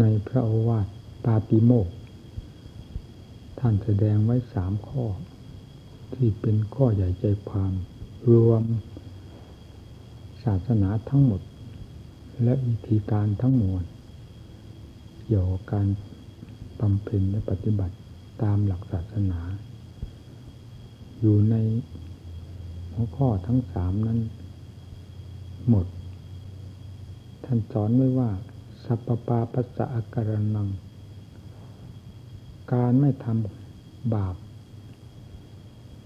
ในพระโอวาทปาติโมกท่านแสดงไว้สามข้อ ที่เป็นข้อใหญ่ใจความ รวม ศาสนาทั้งหมด และวิธีการทั้งมวลเกี่ยวกับการบำเพ็ญและปฏิบัติตามหลักศาสนา อยู่ในหัวข้อทั้งสามนั้น หมด ท่านสอนไว้ว่า สัพปาปัสสะอาการนัง การไม่ทำบาป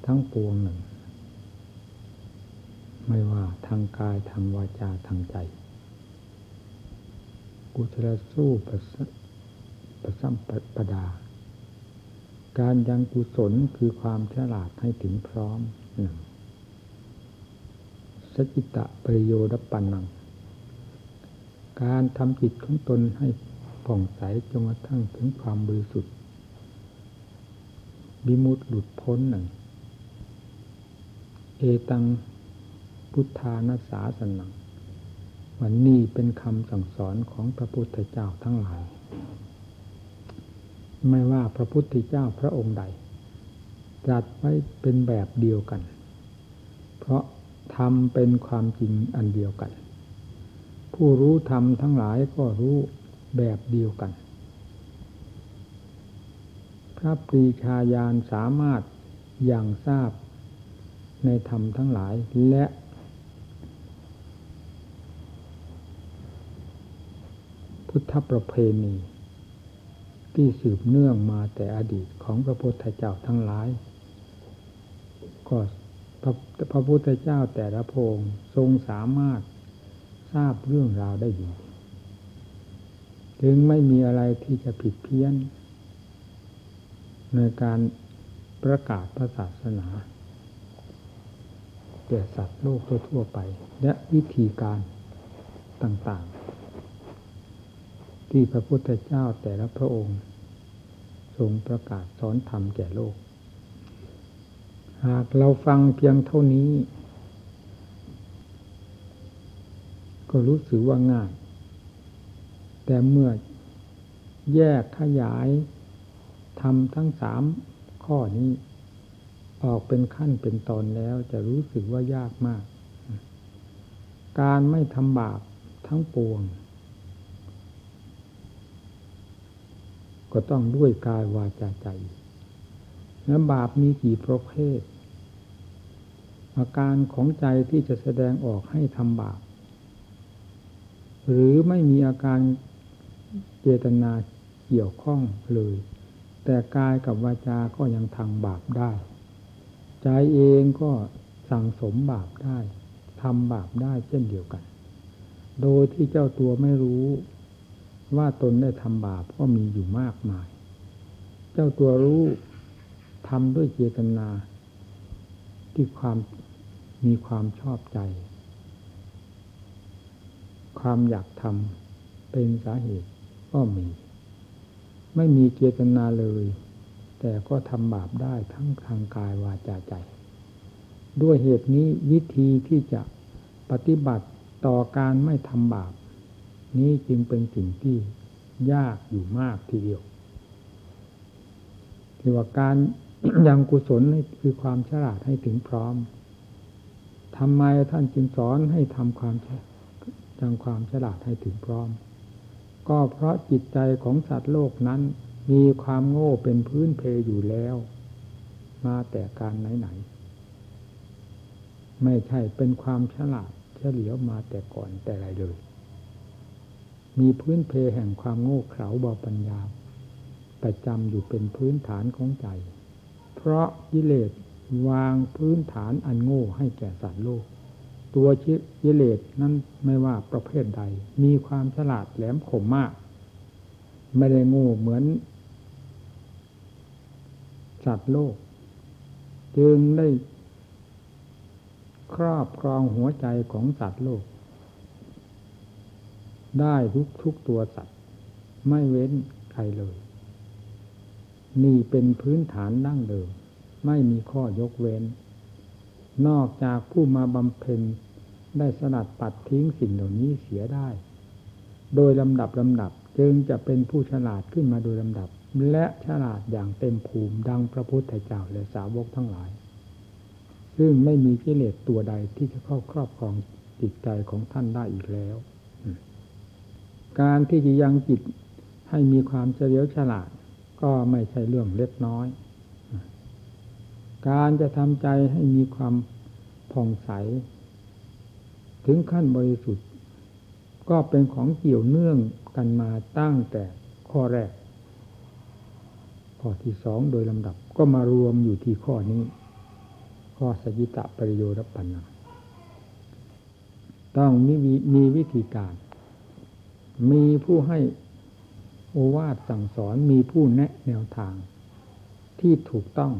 ทั้งปวงหนึ่ง ไม่ว่าทางกายทางวาจาทางใจ กุศลสู้ประประสัมปดา การยังกุศลคือความฉลาดให้ถึงพร้อมหนึ่งสจิตะปริโยดปันนัง การทำจิตของตนให้ผ่องใสจนกระทั่งถึงความบริสุทธิ์บิมุตหลุดพ้นหนึ่ง เอตังพุทธานาสาสนังวันนี้เป็นคำสั่งสอนของพระพุทธเจ้าทั้งหลาย ไม่ว่าพระพุทธเจ้าพระองค์ใดจัดไว้เป็นแบบเดียวกัน เพราะธรรมเป็นความจริงอันเดียวกัน ผู้รู้ธรรมทั้งหลายก็รู้แบบเดียวกัน พระปรีชาญาณสามารถอย่างทราบในธรรมทั้งหลายและ พุทธประเพณี ที่สืบเนื่องมาแต่อดีตของพระพุทธเจ้าทั้งหลาย ก็พระพระพุทธเจ้าแต่ละพงทรงสามารถ ทราบเรื่องราวได้ดี จึงไม่มีอะไรที่จะผิดเพี้ยน ในการประกาศพระศาสนาแก่สัตว์โลกทั่วๆไป และวิธีการต่างๆ ที่พระพุทธเจ้าแต่ละพระองค์ ทรงประกาศสอนธรรมแก่โลก หากเราฟังเพียงเท่านี้ ก็รู้สึกว่าง่าย แต่เมื่อแยกขยายทำทั้งสามข้อนี้ ออกเป็นขั้นเป็นตอนแล้วจะรู้สึกว่ายากมาก การไม่ทำบาปทั้งปวง ก็ต้องด้วยกายวาจาใจ แล้วบาปมีกี่ประเภท อาการของใจที่จะแสดงออกให้ทำบาป หรือไม่มีอาการเจตนาเกี่ยวข้องเลย แต่กายกับวาจาก็ยังทางบาปได้ ใจเองก็สั่งสมบาปได้ทำบาปได้เช่นเดียวกัน โดยที่เจ้าตัวไม่รู้ว่าตนได้ทำบาปก็มีอยู่มากมาย เจ้าตัวรู้ทำด้วยเจตนา ที่ความมีความชอบใจ ความอยากทำเป็นสาเหตุก็มี ไม่มีเจตนาเลย แต่ก็ทำบาปได้ทั้งทางกายวาจาใจ ด้วยเหตุนี้วิธีที่จะปฏิบัติต่อการไม่ทำบาป นี้จึงเป็นสิ่งที่ยากอยู่มากทีเดียวที่ว่าการยังกุศลคือความฉลาดให้ถึงพร้อมทำไมท่านจึงสอนให้ทำความ ยังความฉลาดให้ถึงพร้อม ก็เพราะจิตใจของสัตว์โลกนั้นมีความโง่เป็นพื้นเพอยู่แล้ว มาแต่การไหนๆไม่ใช่เป็นความฉลาดเฉลียวมาแต่ก่อนแต่ไรเลย มีพื้นเพแห่งความโง่เขลาบาปัญญาประจำอยู่เป็นพื้นฐานของใจ เพราะกิเลสวางพื้นฐานอันโง่ให้แก่สัตว์โลก ตัวชิกิเลสนั้นไม่ว่าประเภทใด มีความฉลาดแหลมคมมาก ไม่ได้ง่เหมือนสัตว์โลก จึงได้ครอบครองหัวใจของสัตว์โลก ได้ทุกทุกตัวสัตว์ ไม่เว้นใครเลย นี่เป็นพื้นฐานดั้งเดิม ไม่มีข้อยกเว้น นอกจากผู้มาบำเพ็ญได้สนัดปัดทิ้งสิ่งเหล่านี้เสียได้ โดยลำดับลำดับจจึงจะเป็นผู้ฉลาดขึ้นมาโดยลำดับ และฉลาดอย่างเต็มภูมิดังพระพุทธเจ้าและสาวกทั้งหลาย ซึ่งไม่มีกิเลสตัวใดที่จะเข้าครอบครองจิตใจของท่านได้อีกแล้ว การที่จะยังจิตให้มีความเฉลียวฉลาด ก็ไม่ใช่เรื่องเล็กน้อย การจะทำใจให้มีความผ่องใส ถึงขั้นบริสุทธิ์ ก็เป็นของเกี่ยวเนื่องกันมาตั้งแต่ข้อแรก ข้อที่สองโดยลำดับก็มารวมอยู่ที่ข้อนี้ ข้อสยิตะปริโยรปัญนาต้องมีมีวิธีการ มีผู้ให้โอวาทสั่งสอนมีผู้แนะแนวทางที่ถูกต้อง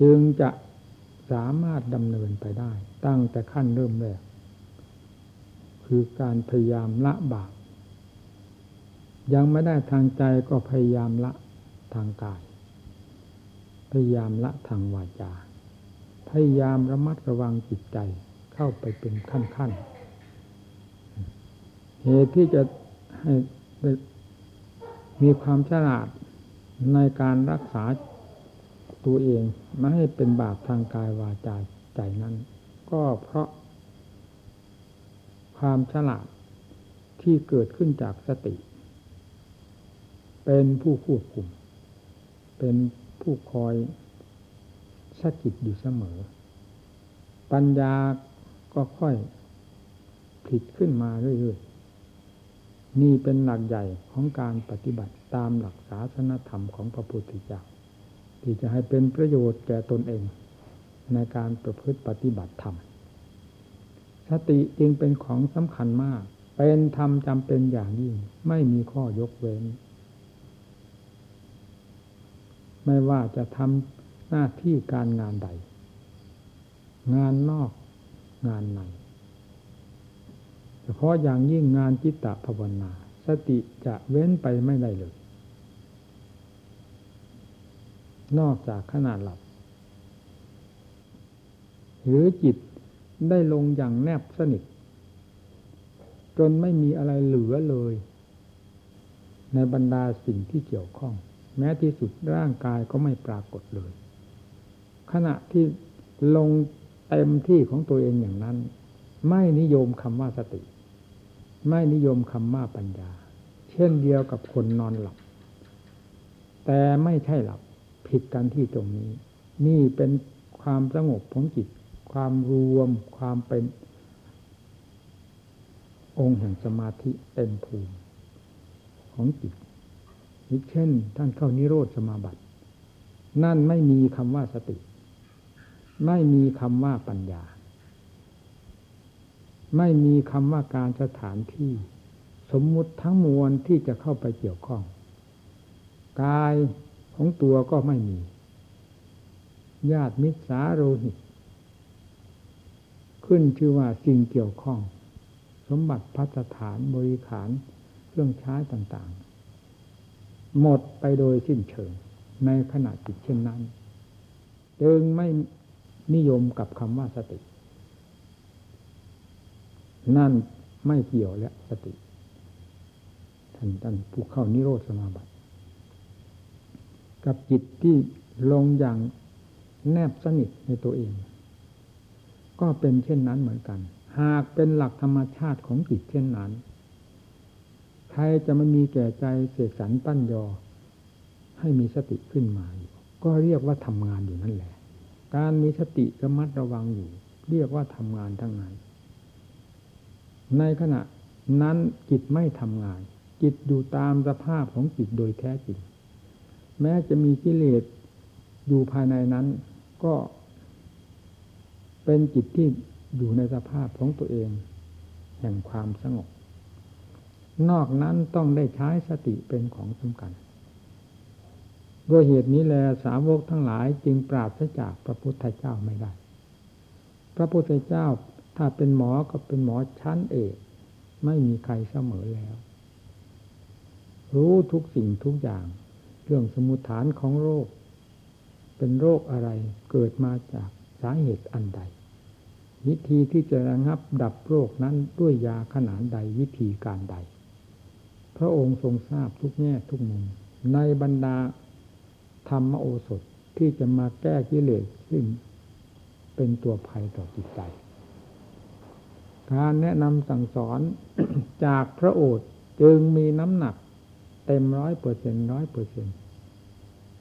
จึงจะสามารถดำเนินไปได้ ตั้งแต่ขั้นเริ่มแรก คือการพยายามละบาปยังไม่ได้ทางใจก็พยายามละทางกาย พยายามละทางวาจา พยายามระมัดระวังจิตใจเข้าไปเป็นขั้นๆเหตุที่จะให้มีความฉลาดในการรักษา ตัวเองไม่ให้เป็นบาปทางกายวาจาใจนั้น ก็เพราะ ความฉลาดที่เกิดขึ้นจากสติ เป็นผู้ควบคุม เป็นผู้คอยสะกิดอยู่เสมอ ปัญญาก็ค่อยผิดขึ้นมาเรื่อยๆ นี่เป็นหลักใหญ่ของการปฏิบัติตามหลักศาสนธรรมของพระพุทธเจ้า ที่จะให้เป็นประโยชน์แก่ตนเอง ในการประพฤติปฏิบัติธรรม สติจึงเป็นของสำคัญมาก เป็นธรรมจำเป็นอย่างยิ่ง ไม่มีข้อยกเว้น ไม่ว่าจะทำหน้าที่การงานใด งานนอกงานในเฉพาะอย่างยิ่งงานจิตตภาวนา สติจะเว้นไปไม่ได้เลย นอกจากขนาดหลับ หรือจิตได้ลงอย่างแนบสนิท จนไม่มีอะไรเหลือเลย ในบรรดาสิ่งที่เกี่ยวข้อง แม้ที่สุดร่างกายก็ไม่ปรากฏเลย ขณะที่ลงเต็มที่ของตัวเองอย่างนั้น ไม่นิยมคำว่าสติ ไม่นิยมคำว่าปัญญา เช่นเดียวกับคนนอนหลับ แต่ไม่ใช่หลับ ผิดกันที่ตรงนี้ นี่เป็นความสงบของจิต ความรวม ความเป็น องค์แห่งสมาธิเต็มภูมิของจิตนี่เช่น ท่านเข้านิโรธสมาบัติ นั่นไม่มีคำว่าสติ ไม่มีคำว่าปัญญา ไม่มีคำว่าการสถานที่ สมมุติทั้งมวลที่จะเข้าไปเกี่ยวข้อง กาย ของตัวก็ไม่มี ญาติมิตรสาโรหิต ขึ้นชื่อว่าสิ่งเกี่ยวข้อง สมบัติพัฒฐานบริขารเครื่องใช้ต่างๆ หมดไปโดยสิ้นเชิงในขณะจิตเช่นนั้นจึงไม่นิยมกับคำว่าสติ นั่นไม่เกี่ยวแล้วสติ ท่านท่านผู้เข้านิโรธสมาบัติ กับจิตที่ลงอย่างแนบสนิทในตัวเอง ก็เป็นเช่นนั้นเหมือนกัน หากเป็นหลักธรรมชาติของจิตเช่นนั้นใครจะไม่มีแก่ใจเสกสรรปั้นยอ ให้มีสติขึ้นมาอยู่ก็เรียกว่าทำงานอยู่นั่นแหละ การมีสติระมัดระวังอยู่ เรียกว่าทำงานทั้งนั้นในขณะนั้นจิตไม่ทำงาน จิตอยู่ตามสภาพของจิตโดยแท้จริง แม้จะมีกิเลสอยู่ภายในนั้น ก็เป็นจิตที่อยู่ในสภาพของตัวเอง แห่งความสงบ นอกนั้นต้องได้ใช้สติเป็นของสำคัญด้วยเหตุนี้แลสาวกทั้งหลายจึงปราศจากพระพุทธเจ้าไม่ได้ พระพุทธเจ้าถ้าเป็นหมอก็เป็นหมอชั้นเอก ไม่มีใครเสมอแล้ว รู้ทุกสิ่งทุกอย่าง เรื่องสมุทฐานของโรค เป็นโรคอะไรเกิดมาจากสาเหตุอันใด วิธีที่จะระงับดับโรคนั้นด้วยยาขนาดใดวิธีการใด พระองค์ทรงทราบทุกแง่ทุกมุม ในบรรดาธรรมโอสถที่จะมาแก้กิเลสซึ่งเป็นตัวภัยต่อจิตใจ การแนะนำสั่งสอนจากพระโอษฐ์จึงมีน้ำหนัก เต็มร้อยเปอร์เซ็นร้อยเปอร์เซ็น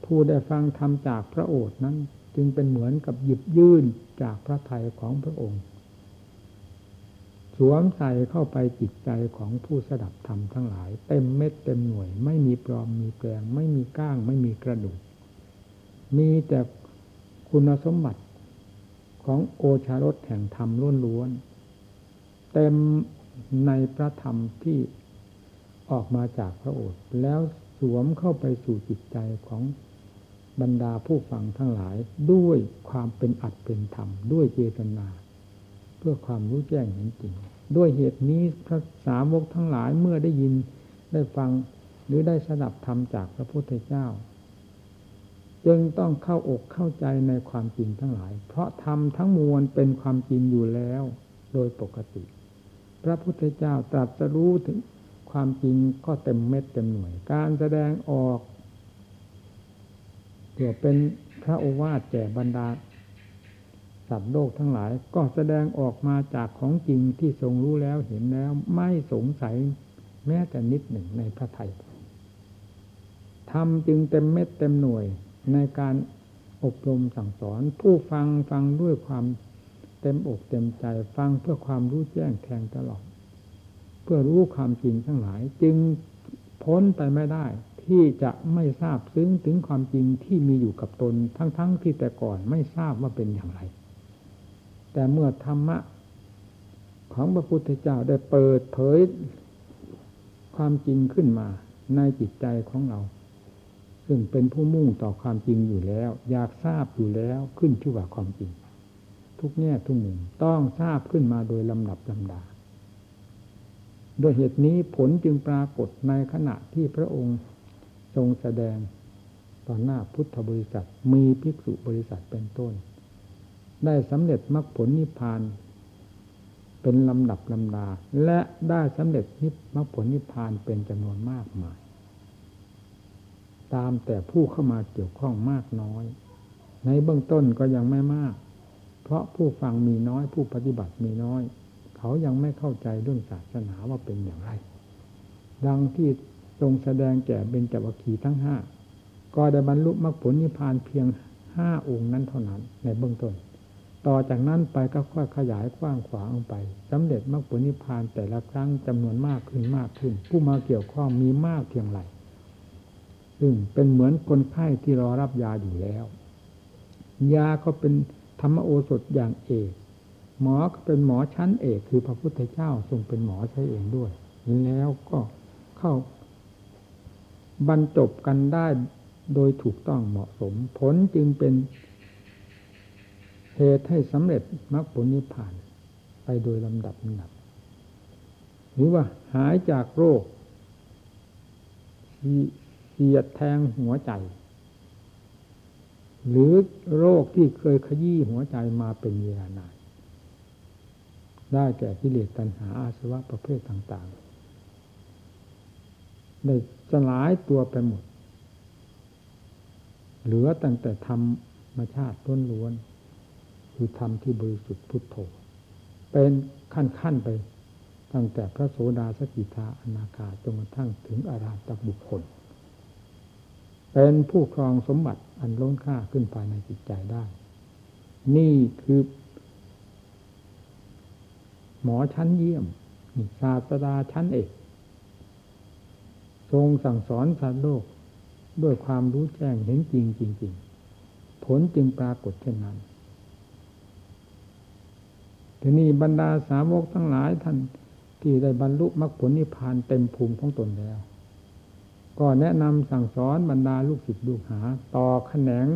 ผู้ได้ฟังธรรมจากพระโอษฐ์นั้น จึงเป็นเหมือนกับหยิบยื่นจากพระทัยของพระองค์ สวมใส่เข้าไปจิตใจของผู้สดับธรรมทั้งหลาย เต็มเม็ดเต็มหน่วย ไม่มีปลอมมีแปลง ไม่มีก้าง ไม่มีกระดูก มีแต่คุณสมบัติของโอชารสแห่งธรรมล้วนๆเต็มในพระธรรมที่ ออกมาจากพระโอษฐ์แล้วสวมเข้าไปสู่จิตใจของบรรดาผู้ฟังทั้งหลายด้วยความเป็นอัดเป็นธรรม ด้วยเจตนา เพื่อความรู้แจ้งเห็นจริง ด้วยเหตุนี้พระสาวกทั้งหลายเมื่อได้ยินได้ฟังหรือได้สดับธรรมจากพระพุทธเจ้า จึงต้องเข้าอกเข้าใจในความจริงทั้งหลาย เพราะธรรมทั้งมวลเป็นความจริงอยู่แล้ว โดยปกติ พระพุทธเจ้าตรัสรู้ถึง ความจริงก็เต็มเม็ดเต็มหน่วย การแสดงออกเพื่อเป็นพระโอวาทแก่บรรดาสัตว์โลกทั้งหลายก็แสดงออกมาจากของจริงที่ทรงรู้แล้วเห็นแล้วไม่สงสัยแม้แต่นิดหนึ่งในพระไทยทำจึงเต็มเม็ดเต็มหน่วยในการอบรมสั่งสอน ผู้ฟังฟังด้วยความเต็มอกเต็มใจฟังเพื่อความรู้แจ้งแทงตลอด เพื่อรู้ความจริงทั้งหลาย จึงพ้นไปไม่ได้ ที่จะไม่ทราบซึ้งถึงความจริงที่มีอยู่กับตนทั้งๆทที่แต่ก่อนไม่ทราบว่าเป็นอย่างไร แต่เมื่อธรรมะของพระพุทธเจ้าได้เปิดเผยความจริงขึ้นมาในจิตใจของเรา ซึ่งเป็นผู้มุ่งต่อความจริงอยู่แล้ว อยากทราบอยู่แล้วขึ้นชื่อว่าความจริง ทุกแง่ทุกมุมต้องทราบขึ้นมาโดยลำดับลำดา ด้วยเหตุนี้ผลจึงปรากฏในขณะที่พระองค์ทรงแสดงต่อหน้าพุทธบริษัทมีภิกษุบริษัทเป็นต้น ได้สำเร็จมรรคผลนิพพาน เป็นลำดับลำดา และได้สำเร็จนิพมรรคผลนิพพานเป็นจำนวนมากมาย ตามแต่ผู้เข้ามาเกี่ยวข้องมากน้อย ในเบื้องต้นก็ยังไม่มาก เพราะผู้ฟังมีน้อยผู้ปฏิบัติมีน้อย เขายังไม่เข้าใจเรื่องศาสนาว่าเป็นอย่างไร ดังที่ทรงแสดงแก่เบญจวัคคีย์ทั้งห้าก็ได้บรรลุมรรคผลนิพพานเพียงห้าองค์นั้นเท่านั้นในเบื้องต้น ต่อจากนั้นไปก็ค่อยขยายกว้างขวางออกไปสำเร็จมรรคผลนิพพานแต่ละครั้งจำนวนมากขึ้นมากขึ้น ผู้มาเกี่ยวข้องมีมากเพียงไรซึ่งเป็นเหมือนคนไข้ที่รอรับยาอยู่แล้ว ยาก็เป็นธรรมโอสถอย่างเอก หมอก็เป็นหมอชั้นเอกคือพระพุทธเจ้าทรงเป็นหมอใช้เองด้วยแล้วก็เข้า บรรจบกันได้โดยถูกต้องเหมาะสม ผลจึงเป็นเหตุให้สำเร็จมรรคผลนิพพานไปโดยลำดับลำดับหรือว่าหายจากโรคเสียดแทงหัวใจ หรือโรคที่เคยขยี้หัวใจมาเป็นเวลานาน ได้แก่กิเลสตัณหาอาสวะประเภทต่างๆ ได้สลายตัวไปหมด เหลือตั้งแต่ธรรมชาติล้นล้วนคือธรรมที่บริสุทธิ์พุทโธ เป็นขั้นๆไปตั้งแต่พระโสดาสกิทาอนาคาจนกระทั่งถึงอาราตบุคคล เป็นผู้ครองสมบัติอันล้นค่าขึ้นภายในจิตใจได้ นี่คือ หมอชั้นเยี่ยมศาสดาชั้นเอก ทรงสั่งสอนสัตว์โลก ด้วยความรู้แจ้งเห็นจริงจริงๆผลจึงปรากฏเช่นนั้นทีนี้บรรดาสาวกทั้งหลายท่านที่ได้บรรลุมรรคผลนิพพานเต็มภูมิของตนแล้ว ก็แนะนำสั่งสอนบรรดาลูกศิษย์ลูกหา ต่อแขนง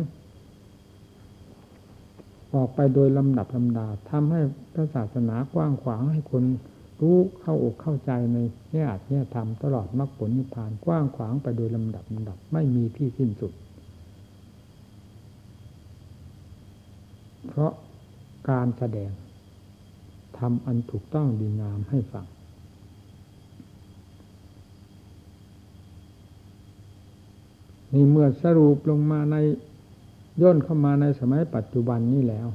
ออกไปโดยลำดับลำดาทำให้พระศาสนากว้างขวางให้คนรู้เข้าอกเข้าใจในแง่อัดแง่ธรรมตลอดมรรคผลนิพพานกว้างขวางไปโดยลำดับลำดับไม่มีที่สิ้นสุด เพราะการแสดงทำอันถูกต้องดีงามให้ฟังนี่เมื่อสรุปลงมาใน ย่นเข้ามาในสมัยปัจจุบันนี้แล้ว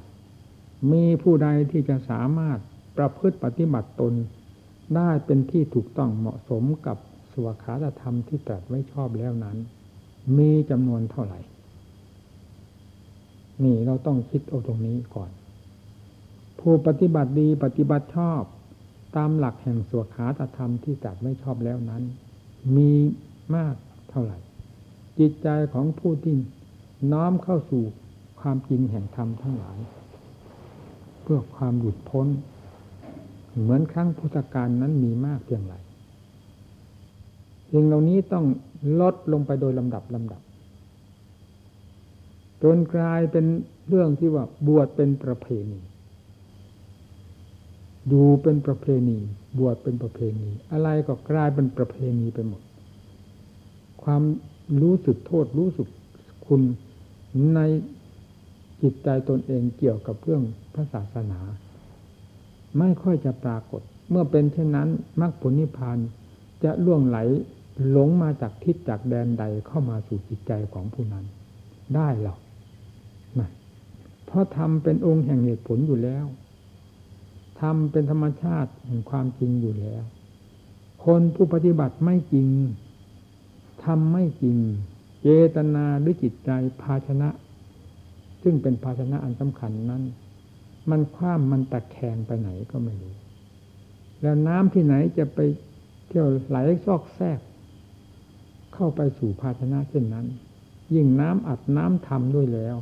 มีผู้ใดที่จะสามารถประพฤติปฏิบัติตน ได้เป็นที่ถูกต้องเหมาะสมกับสวขาธรรมที่ตรัสไว้ชอบแล้วนั้น มีจำนวนเท่าไหร่ นี่เราต้องคิดเอาตรงนี้ก่อน ผู้ปฏิบัติดีปฏิบัติชอบ ตามหลักแห่งสวขาธรรมที่ตรัสไว้ชอบแล้วนั้น มีมากเท่าไหร่ จิตใจของผู้ที่ น้อมเข้าสู่ความจริงแห่งธรรมทั้งหลาย เพื่อความหลุดพ้น เหมือนครั้งพุทธกาลนั้นมีมากเพียงไรสิ่งเหล่านี้ต้องลดลงไปโดยลำดับลำดับจนกลายเป็นเรื่องที่ว่าบวชเป็นประเพณี ดูเป็นประเพณี บวชเป็นประเพณี อะไรก็กลายเป็นประเพณีไปหมด ความรู้สึกโทษรู้สึกคุณ ในจิตใจตนเองเกี่ยวกับเรื่องพระศาสนา ไม่ค่อยจะปรากฏ เมื่อเป็นเช่นนั้นมรรคผลนิพพานจะล่วงไหลหลงมาจากทิศจากแดนใดเข้ามาสู่จิตใจของผู้นั้น ได้หรอกนะเพราะทำเป็นองค์แห่งเหตุผลอยู่แล้วทำเป็นธรรมชาติแห่งความจริงอยู่แล้ว คนผู้ปฏิบัติไม่จริงทำไม่จริง เจตนาหรือจิตใจภาชนะ ซึ่งเป็นภาชนะอันสำคัญนั้น มันคว้ามมันตะแคงไปไหนก็ไม่รู้ แล้วน้ำที่ไหนจะไปเที่ยวไหลซอกแซกเข้าไปสู่ภาชนะเช่นนั้น ยิ่งน้ำอัดน้ำทำด้วยแล้ว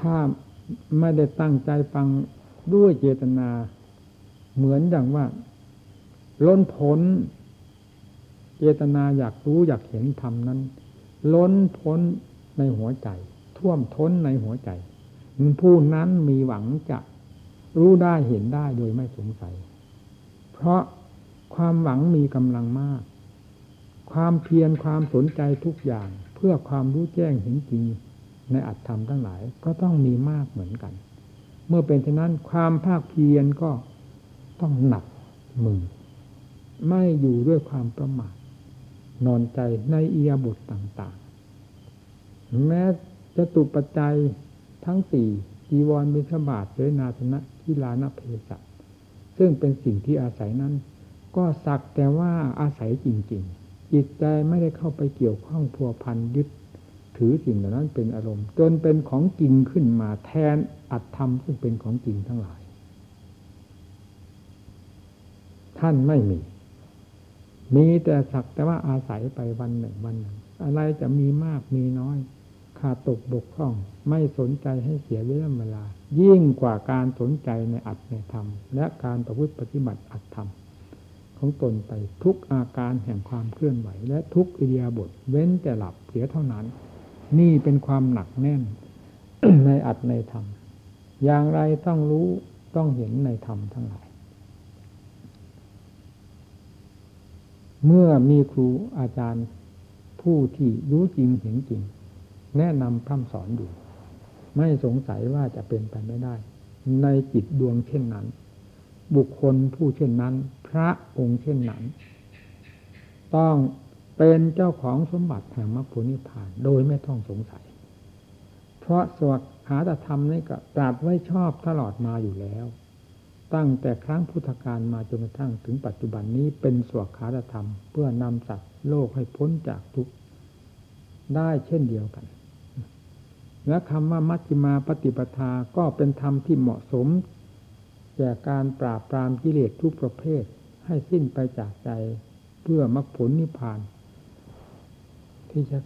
ถ้าไม่ได้ตั้งใจฟังด้วยเจตนา เหมือนอย่างว่า ล้นพ้นเจตนาอยากรู้อยากเห็นธรรมนั้น ล้นพ้นในหัวใจ ท่วมท้นในหัวใจ ผู้นั้นมีหวังจะรู้ได้เห็นได้โดยไม่สงสัย เพราะความหวังมีกำลังมาก ความเพียรความสนใจทุกอย่าง เพื่อความรู้แจ้งเห็นจริงในอัตธรรมทั้งหลายก็ต้องมีมากเหมือนกัน เมื่อเป็นเช่นนั้นความภาคเพียรก็ต้องหนักมือ ไม่อยู่ด้วยความประมาท นอนใจในเอียบทต่างๆ แม้จะตุปัจจัยทั้งสี่จีวรมิสบาทเสนาสนะกีฬานเพศซึ่งเป็นสิ่งที่อาศัยนั้น ก็สักแต่ว่าอาศัยจริงๆ จิตใจไม่ได้เข้าไปเกี่ยวข้องพัวพันยึด ถือสิ่งเหล่านั้นเป็นอารมณ์ จนเป็นของจริงขึ้นมาแทนอัตธรรมซึ่งเป็นของจริงทั้งหลาย ท่านไม่มี มีแต่สักแต่ว่าอาศัยไปวันหนึ่งวันหนึ่ง อะไรจะมีมากมีน้อย ขาดตกบกพร่อง ไม่สนใจให้เสียเวลา ยิ่งกว่าการสนใจในอัตในธรรม และการประพฤติปฏิบัติอัตธรรม ของตนไปทุกอาการแห่งความเคลื่อนไหว และทุกอิริยบถเว้นแต่หลับเสียเท่านั้น นี่เป็นความหนักแน่นในอัตในธรรม อย่างไรต้องรู้ต้องเห็นในธรรมทั้งหลาย เมื่อมีครูอาจารย์ผู้ที่รู้จริงเห็นจริง แนะนำพร่ำสอนอยู่ ไม่สงสัยว่าจะเป็นไปไม่ได้ ในจิตดวงเช่นนั้น บุคคลผู้เช่นนั้น พระองค์เช่นนั้น ต้องเป็นเจ้าของสมบัติแห่งมรรคผลนิพพานโดยไม่ต้องสงสัย เพราะสวดหาธรรมนี่ก็ตรัสไว้ชอบตลอดมาอยู่แล้ว ตั้งแต่ครั้งพุทธกาลมาจนกระทั่งถึงปัจจุบันนี้เป็นสวขาธรรม เพื่อนำสัตว์โลกให้พ้นจากทุกข์ได้เช่นเดียวกัน และคำว่ามัชฌิมาปฏิปทาก็เป็นธรรมที่เหมาะสมแก่การปราบปรามกิเลสทุกประเภทให้สิ้นไปจากใจเพื่อมรรคผลนิพพาน ที่จะ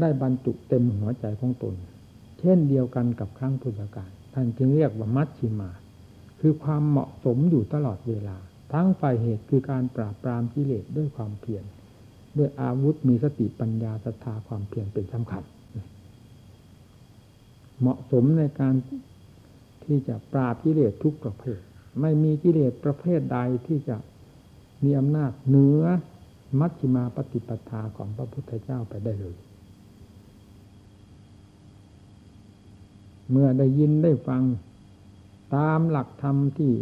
ได้บรรจุเต็มหัวใจของตน เช่นเดียวกันกับครั้งพุทธกาลท่านจึงเรียกว่ามัชชิมา คือความเหมาะสมอยู่ตลอดเวลา ทั้งฝ่ายเหตุคือการปราบปรามกิเลสด้วยความเพียรด้วยอาวุธมีสติปัญญาศรัทธาความเพียรเป็นสำคัญเหมาะสมในการที่จะปราบกิเลสทุกประเภท ไม่มีกิเลสประเภทใดที่จะมีอำนาจเหนือมัชฌิมาปฏิปทาของพระพุทธเจ้าไปได้เลย เมื่อได้ยินได้ฟัง ตามหลักธรรมที่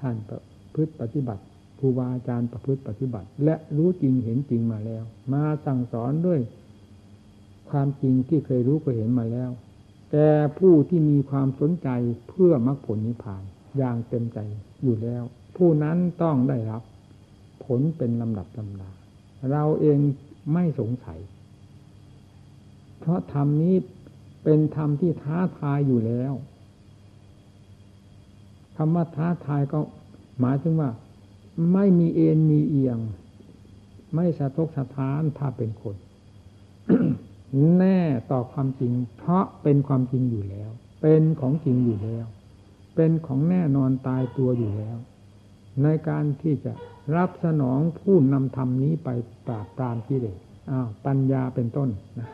ท่านประพฤติปฏิบัติครูบาอาจารย์ประพฤติปฏิบัติ และรู้จริงเห็นจริงมาแล้ว มาสั่งสอนด้วย ความจริงที่เคยรู้เคยเห็นมาแล้ว แต่ผู้ที่มีความสนใจเพื่อมรรคผลนิพพานอย่างเต็มใจอยู่แล้ว ผู้นั้นต้องได้รับผลเป็นลำดับลำดา เราเองไม่สงสัย เพราะธรรมนี้เป็นธรรมที่ท้าทายอยู่แล้ว คำว่าท้าทายก็หมายถึงว่า ไม่มีเอ็นมีเอียง ไม่สะทกสะท้านถ้าเป็นคน แน่ต่อความจริง เพราะเป็นความจริงอยู่แล้ว เป็นของจริงอยู่แล้ว เป็นของแน่นอนตายตัวอยู่แล้ว ในการที่จะรับสนองผู้นำธรรมนี้ไปปราบปรามกิเลสอ้าวปัญญาเป็นต้นนะ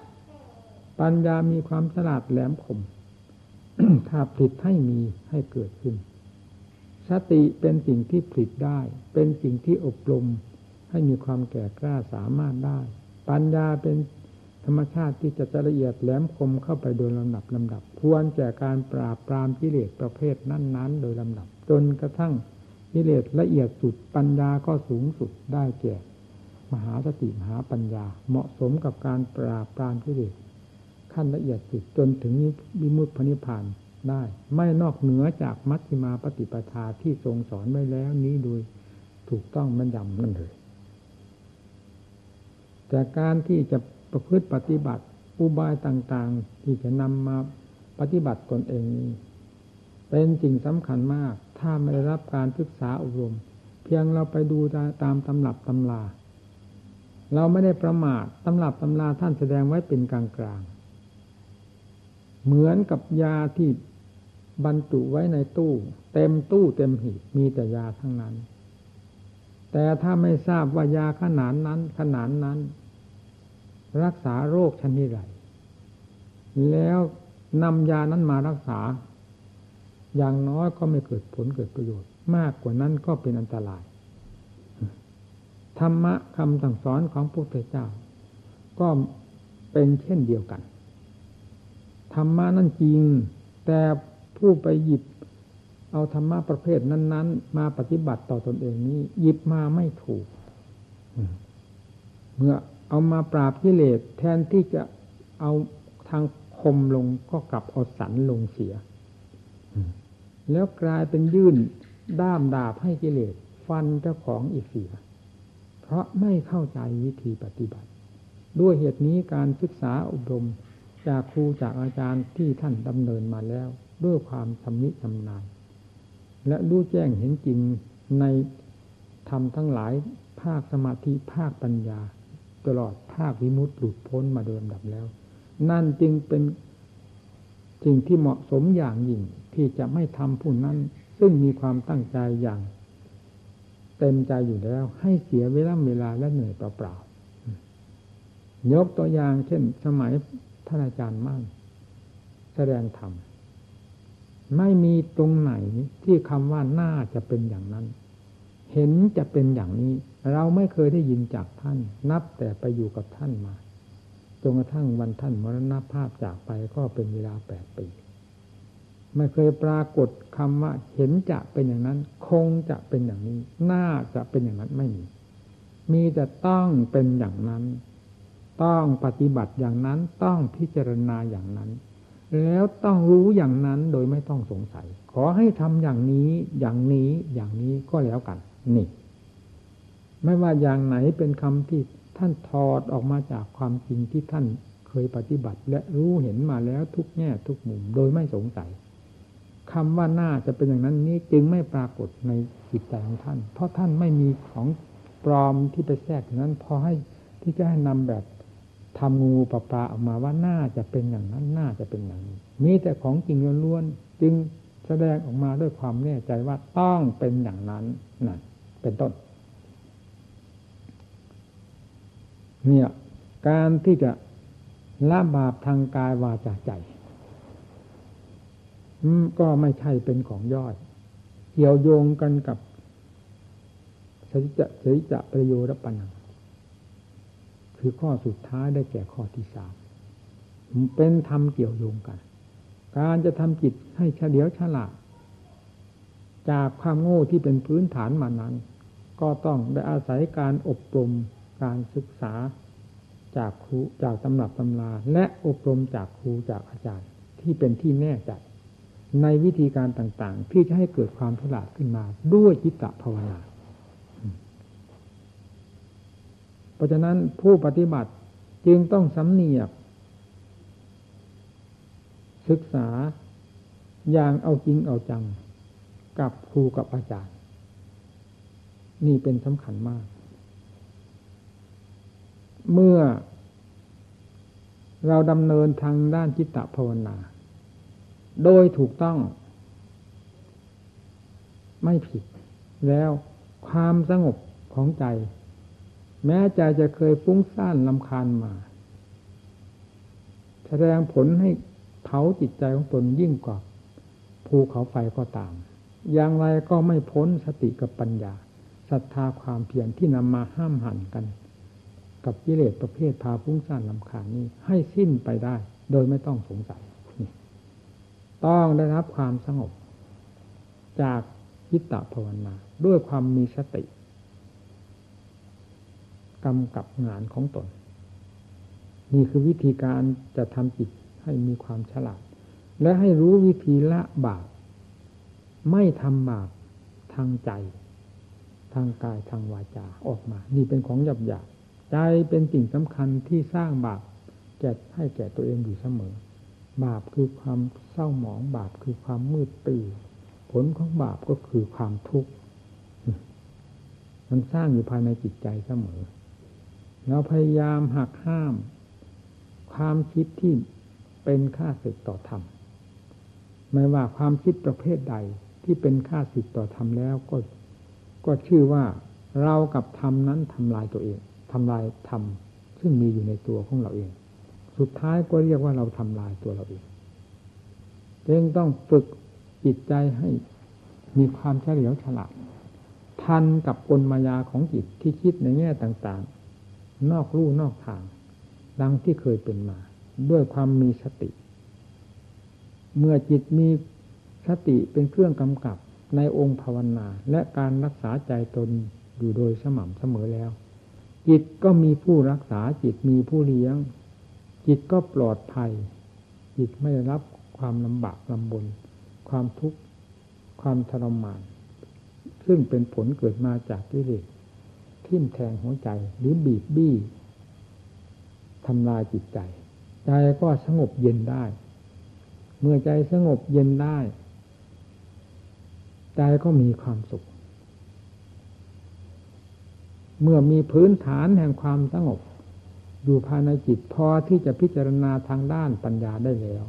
ปัญญามีความฉลาดแหลมคมถ้าผลิตให้มีให้เกิดขึ้น สติเป็นสิ่งที่ผลิตได้ เป็นสิ่งที่อบรมให้มีความแก่กล้าสามารถได้ ปัญญาเป็นธรรมชาติที่จะจะละเอียดแหลมคมเข้าไปโดยลำดับลำดับ ควรแก่การปราบปรามกิเลสประเภทนั้น ๆ โดยลำดับ จนกระทั่งกิเลสละเอียดสุดปัญญาก็สูงสุดได้แก่ มหาสติมหาปัญญา เหมาะสมกับการปราบปรามกิเลสขั้นละเอียดสุดจนถึงวิมุตติพนิพาน ได้ ไม่นอกเหนือจากมัชฌิมาปฏิปทาที่ทรงสอนไว้แล้วนี้โดยถูกต้องมันยำนั่นเลย แต่การที่จะประพฤติปฏิบัติอุบายต่างๆ ที่จะนำมาปฏิบัติตนเองนี้เป็นสิ่งสำคัญมาก ถ้าไม่ได้รับการศึกษาอบรม เพียงเราไปดูตามตำรับตำลา เราไม่ได้ประมาทตำรับตำลาท่านแสดงไว้เป็นกลางกลางเหมือนกับยาที่ บรรจุไว้ในตู้ เต็มตู้เต็มหีบมีแต่ยาทั้งนั้น แต่ถ้าไม่ทราบว่ายาขนาดนั้นขนาดนั้น รักษาโรคชนิดไรแล้วนำยานั้นมารักษา อย่างน้อยก็ไม่เกิดผลเกิดประโยชน์ มากกว่านั้นก็เป็นอันตราย ธรรมะคำสั่งสอนของพระพุทธเจ้า ก็เป็นเช่นเดียวกัน ธรรมะนั่นจริง แต่ ผู้ไปหยิบ เอาธรรมะประเภทนั้น ๆ มาปฏิบัติต่อตอนเองนี้ หยิบมาไม่ถูก เมื่อเอามาปราบกิเลสแทนที่จะเอาทางคมลงก็กลับเอาสันลงเสีย แล้วกลายเป็นยื่นด้ามดาบให้กิเลสฟันเจ้าของอีกเสีย เพราะไม่เข้าใจวิธีปฏิบัติ ด้วยเหตุนี้การศึกษาอบรมจากครูจากอาจารย์ที่ท่านดำเนินมาแล้ว ด้วยความชำนิชำนาญ และรู้แจ้งเห็นจริงในธรรมทั้งหลายภาคสมาธิภาคปัญญา ตลอดภาควิมุตติหลุดพ้นมาโดยลำดับแล้ว นั่นจึงเป็นสิ่งที่เหมาะสมอย่างยิ่งที่จะไม่ทำผู้นั้น ซึ่งมีความตั้งใจอย่างเต็มใจอยู่แล้ว ให้เสียเวลาเวลาและเหนื่อยเปล่าๆยกตัวอย่างเช่นสมัยท่านอาจารย์มั่นแสดงธรรม ไม่มีตรงไหนที่คำว่าน่าจะเป็นอย่างนั้น เห็นจะเป็นอย่างนี้ เราไม่เคยได้ยินจากท่าน นับแต่ไปอยู่กับท่านมาจนกระทั่งวันท่านมรณภาพจากไปก็เป็นเวลาแปดปีไม่เคยปรากฏคำว่า เห็นจะเป็นอย่างนั้น คงจะเป็นอย่างนี้ น่าจะเป็นอย่างนั้นไม่มี มีแต่ต้องเป็นอย่างนั้น ต้องปฏิบัติอย่างนั้น ต้องพิจารณาอย่างนั้น แล้วต้องรู้อย่างนั้นโดยไม่ต้องสงสัย ขอให้ทำอย่างนี้อย่างนี้อย่างนี้ก็แล้วกัน นี่ ไม่ว่าอย่างไหนเป็นคำที่ท่านถอดออกมาจากความจริงที่ท่านเคยปฏิบัติ และรู้เห็นมาแล้วทุกแง่ทุกมุม โดยไม่สงสัยคำว่าน่าจะเป็นอย่างนั้นนี้จึงไม่ปรากฏในจิตใจของท่าน เพราะท่านไม่มีของปลอมที่ไปแทรกนั้นพอให้ที่จะให้นำแบบ ทำงูปลาปลาออกมาว่าน่าจะเป็นอย่างนั้นน่าจะเป็นอย่างนี้มีแต่ของจริงล้วนๆจึงแสดงออกมาด้วยความแน่ใจว่าต้องเป็นอย่างนั้นนั่นเป็นต้น เนี่ยการที่จะละบาปทางกายวาจาใจก็ไม่ใช่เป็นของย่อย เกี่ยวโยงกันกับสริจะสริจะประโยชน์ปัญหา คือข้อสุดท้ายได้แก่ข้อที่สามเป็นธรรมเกี่ยวโยงกัน การจะทำจิตให้เฉลียวฉลาด จากความโง่ที่เป็นพื้นฐานมานั้น ก็ต้องได้อาศัยการอบรมการศึกษาจากครูจากตำรับตำรา และอบรมจากครูจากอาจารย์ ที่เป็นที่แน่ใจในวิธีการต่างๆ ที่จะให้เกิดความฉลาดขึ้นมาด้วยจิตตภาวนา เพราะฉะนั้นผู้ปฏิบัติจึงต้องสำเนียก ศึกษาอย่างเอาจริงเอาจัง กับครูกับอาจารย์ นี่เป็นสำคัญมาก เมื่อเราดำเนินทางด้านจิตตภาวนา โดยถูกต้อง ไม่ผิด แล้วความสงบของใจ แม้ใจจะเคยฟุ้งซ่านลำคาญมา แสดงผลให้เผาจิตใจของตนยิ่งกว่าภูเขาไฟก็ตาม อย่างไรก็ไม่พ้นสติกับปัญญาศรัทธาความเพียรที่นำมาห้ามหันกัน กับกิเลสประเภทพาฟุ้งซ่านลำคาญนี้ ให้สิ้นไปได้ โดยไม่ต้องสงสัย ต้องได้รับความสงบ จากยิตตภาวนา ด้วยความมีสติ กำกับงานของตน นี่คือวิธีการจะทำจิตให้มีความฉลาด และให้รู้วิธีละบาปไม่ทำบาปทางใจ ทางกายทางวาจาออกมา นี่เป็นของหยาบหยาบใจเป็นสิ่งสำคัญที่สร้างบาปแก่ให้แก่ตัวเองอยู่เสมอ บาปคือความเศร้าหมองบาปคือความมืดตื้อผลของบาปก็คือความทุกข์ มันสร้างอยู่ภายในจิตใจเสมอ เราพยายามหักห้าม ความคิดที่เป็นค่าศึกต่อธรรมไม่ว่าความคิดประเภทใดที่เป็นค่าศึกต่อธรรมแล้วก็ก็ชื่อว่าเรากับธรรมนั้นทำลายตัวเองทำลายธรรมซึ่งมีอยู่ในตัวของเราเอง สุดท้ายก็เรียกว่าเราทำลายตัวเราเองจึงต้องฝึกจิตใจให้มีความเฉลียวฉลาดทันกับกลมายาของจิตที่คิดในแง่ต่าง นอกรูนอกทาง ดังที่เคยเป็นมา ด้วยความมีสติ เมื่อจิตมีสติเป็นเครื่องกำกับในองค์ภาวนา และการรักษาใจตนอยู่โดยสม่ำเสมอแล้ว จิตก็มีผู้รักษาจิตมีผู้เลี้ยง จิตก็ปลอดภัย จิตไม่ได้รับความลำบากลำบน ความทุกข์ความทรมาน ซึ่งเป็นผลเกิดมาจากกิเลส ทิ่มแทงหัวใจ หรือบีบบี้ทำลายจิตใจ ใจก็สงบเย็นได้ เมื่อใจสงบเย็นได้ ใจก็มีความสุข เมื่อมีพื้นฐานแห่งความสงบ อยู่ภายในจิตพอที่จะพิจารณาทางด้านปัญญาได้แล้ว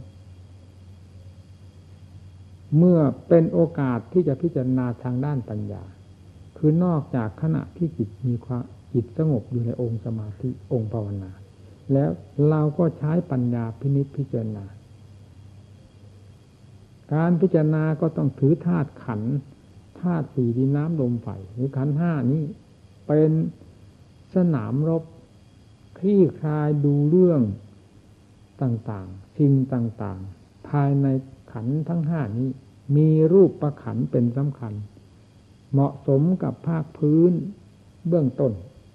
เมื่อเป็นโอกาสที่จะพิจารณาทางด้านปัญญา คือนอกจากขณะที่จิตมีความจิตสงบอยู่ในองค์สมาธิองค์ภาวนา แล้วเราก็ใช้ปัญญาพินิจพิจารณา การพิจารณาก็ต้องถือธาตุขันธาตุสี่ดินน้ำลมไฟหรือขันห้านี้เป็นสนามรบคลี่คลายดูเรื่องต่างๆสิ่งต่างๆ ภายในขันทั้งห้านี้ มีรูปประขันเป็นสำคัญ เหมาะสมกับภาคพื้นเบื้องต้น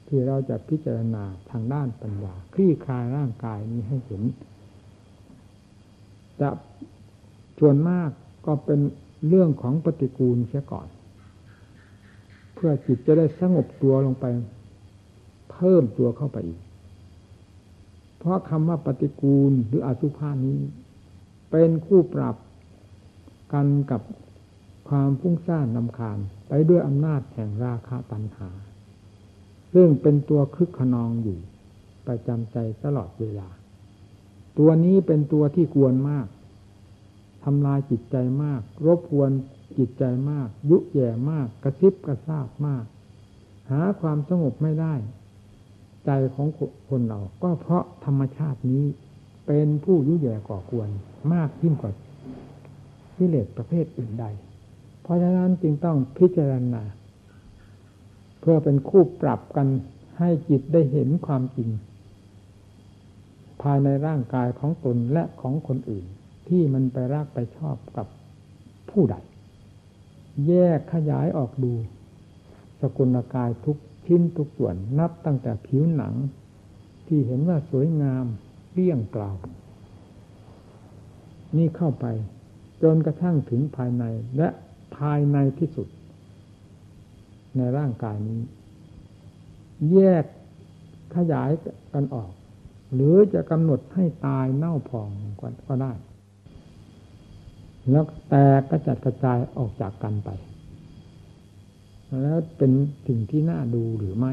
ที่เราจะพิจารณาทางด้านปัญญาคลี่คลายร่างกายนี้ให้เห็น จะส่วนมากก็เป็นเรื่องของปฏิกูลเสียก่อน เพื่อจิตจะได้สงบตัวลงไป เพิ่มตัวเข้าไปอีก เพราะคำว่าปฏิกูลหรืออสุภานี้ เป็นคู่ปรับกันกับความฟุ้งซ่านนำคาญไปด้วยอำนาจแห่งราคะตัณหา ซึ่งเป็นตัวคึกขนองอยู่ ประจำใจตลอดเวลา ตัวนี้เป็นตัวที่กวนมากทำลายจิตใจมาก รบกวนจิตใจมาก ยุแย่มาก กระซิบกระซาบมาก หาความสงบไม่ได้ ใจของคนเรา ก็เพราะธรรมชาตินี้ เป็นผู้ยุแย่ก่อกวนมากยิ่งกว่ากิเลสประเภทอื่นใด เพราะฉะนั้นจึงต้องพิจารณา เพื่อเป็นคู่ปรับกันให้จิตได้เห็นความจริง ภายในร่างกายของตนและของคนอื่น ที่มันไปรักไปชอบกับผู้ใด แยกขยายออกดู สกุลกายทุกชิ้นทุกส่วนนับตั้งแต่ผิวหนัง ที่เห็นว่าสวยงามเรี่ยงเกล่าว นี่เข้าไป จนกระทั่งถึงภายในและ ภายในที่สุด ในร่างกายนี้ แยกขยายกันออก หรือจะกำหนดให้ตายเน่าพองก็ได้ แล้วแตกกระจัดกระจายออกจากกันไป แล้วเป็นสิ่งที่น่าดูหรือไม่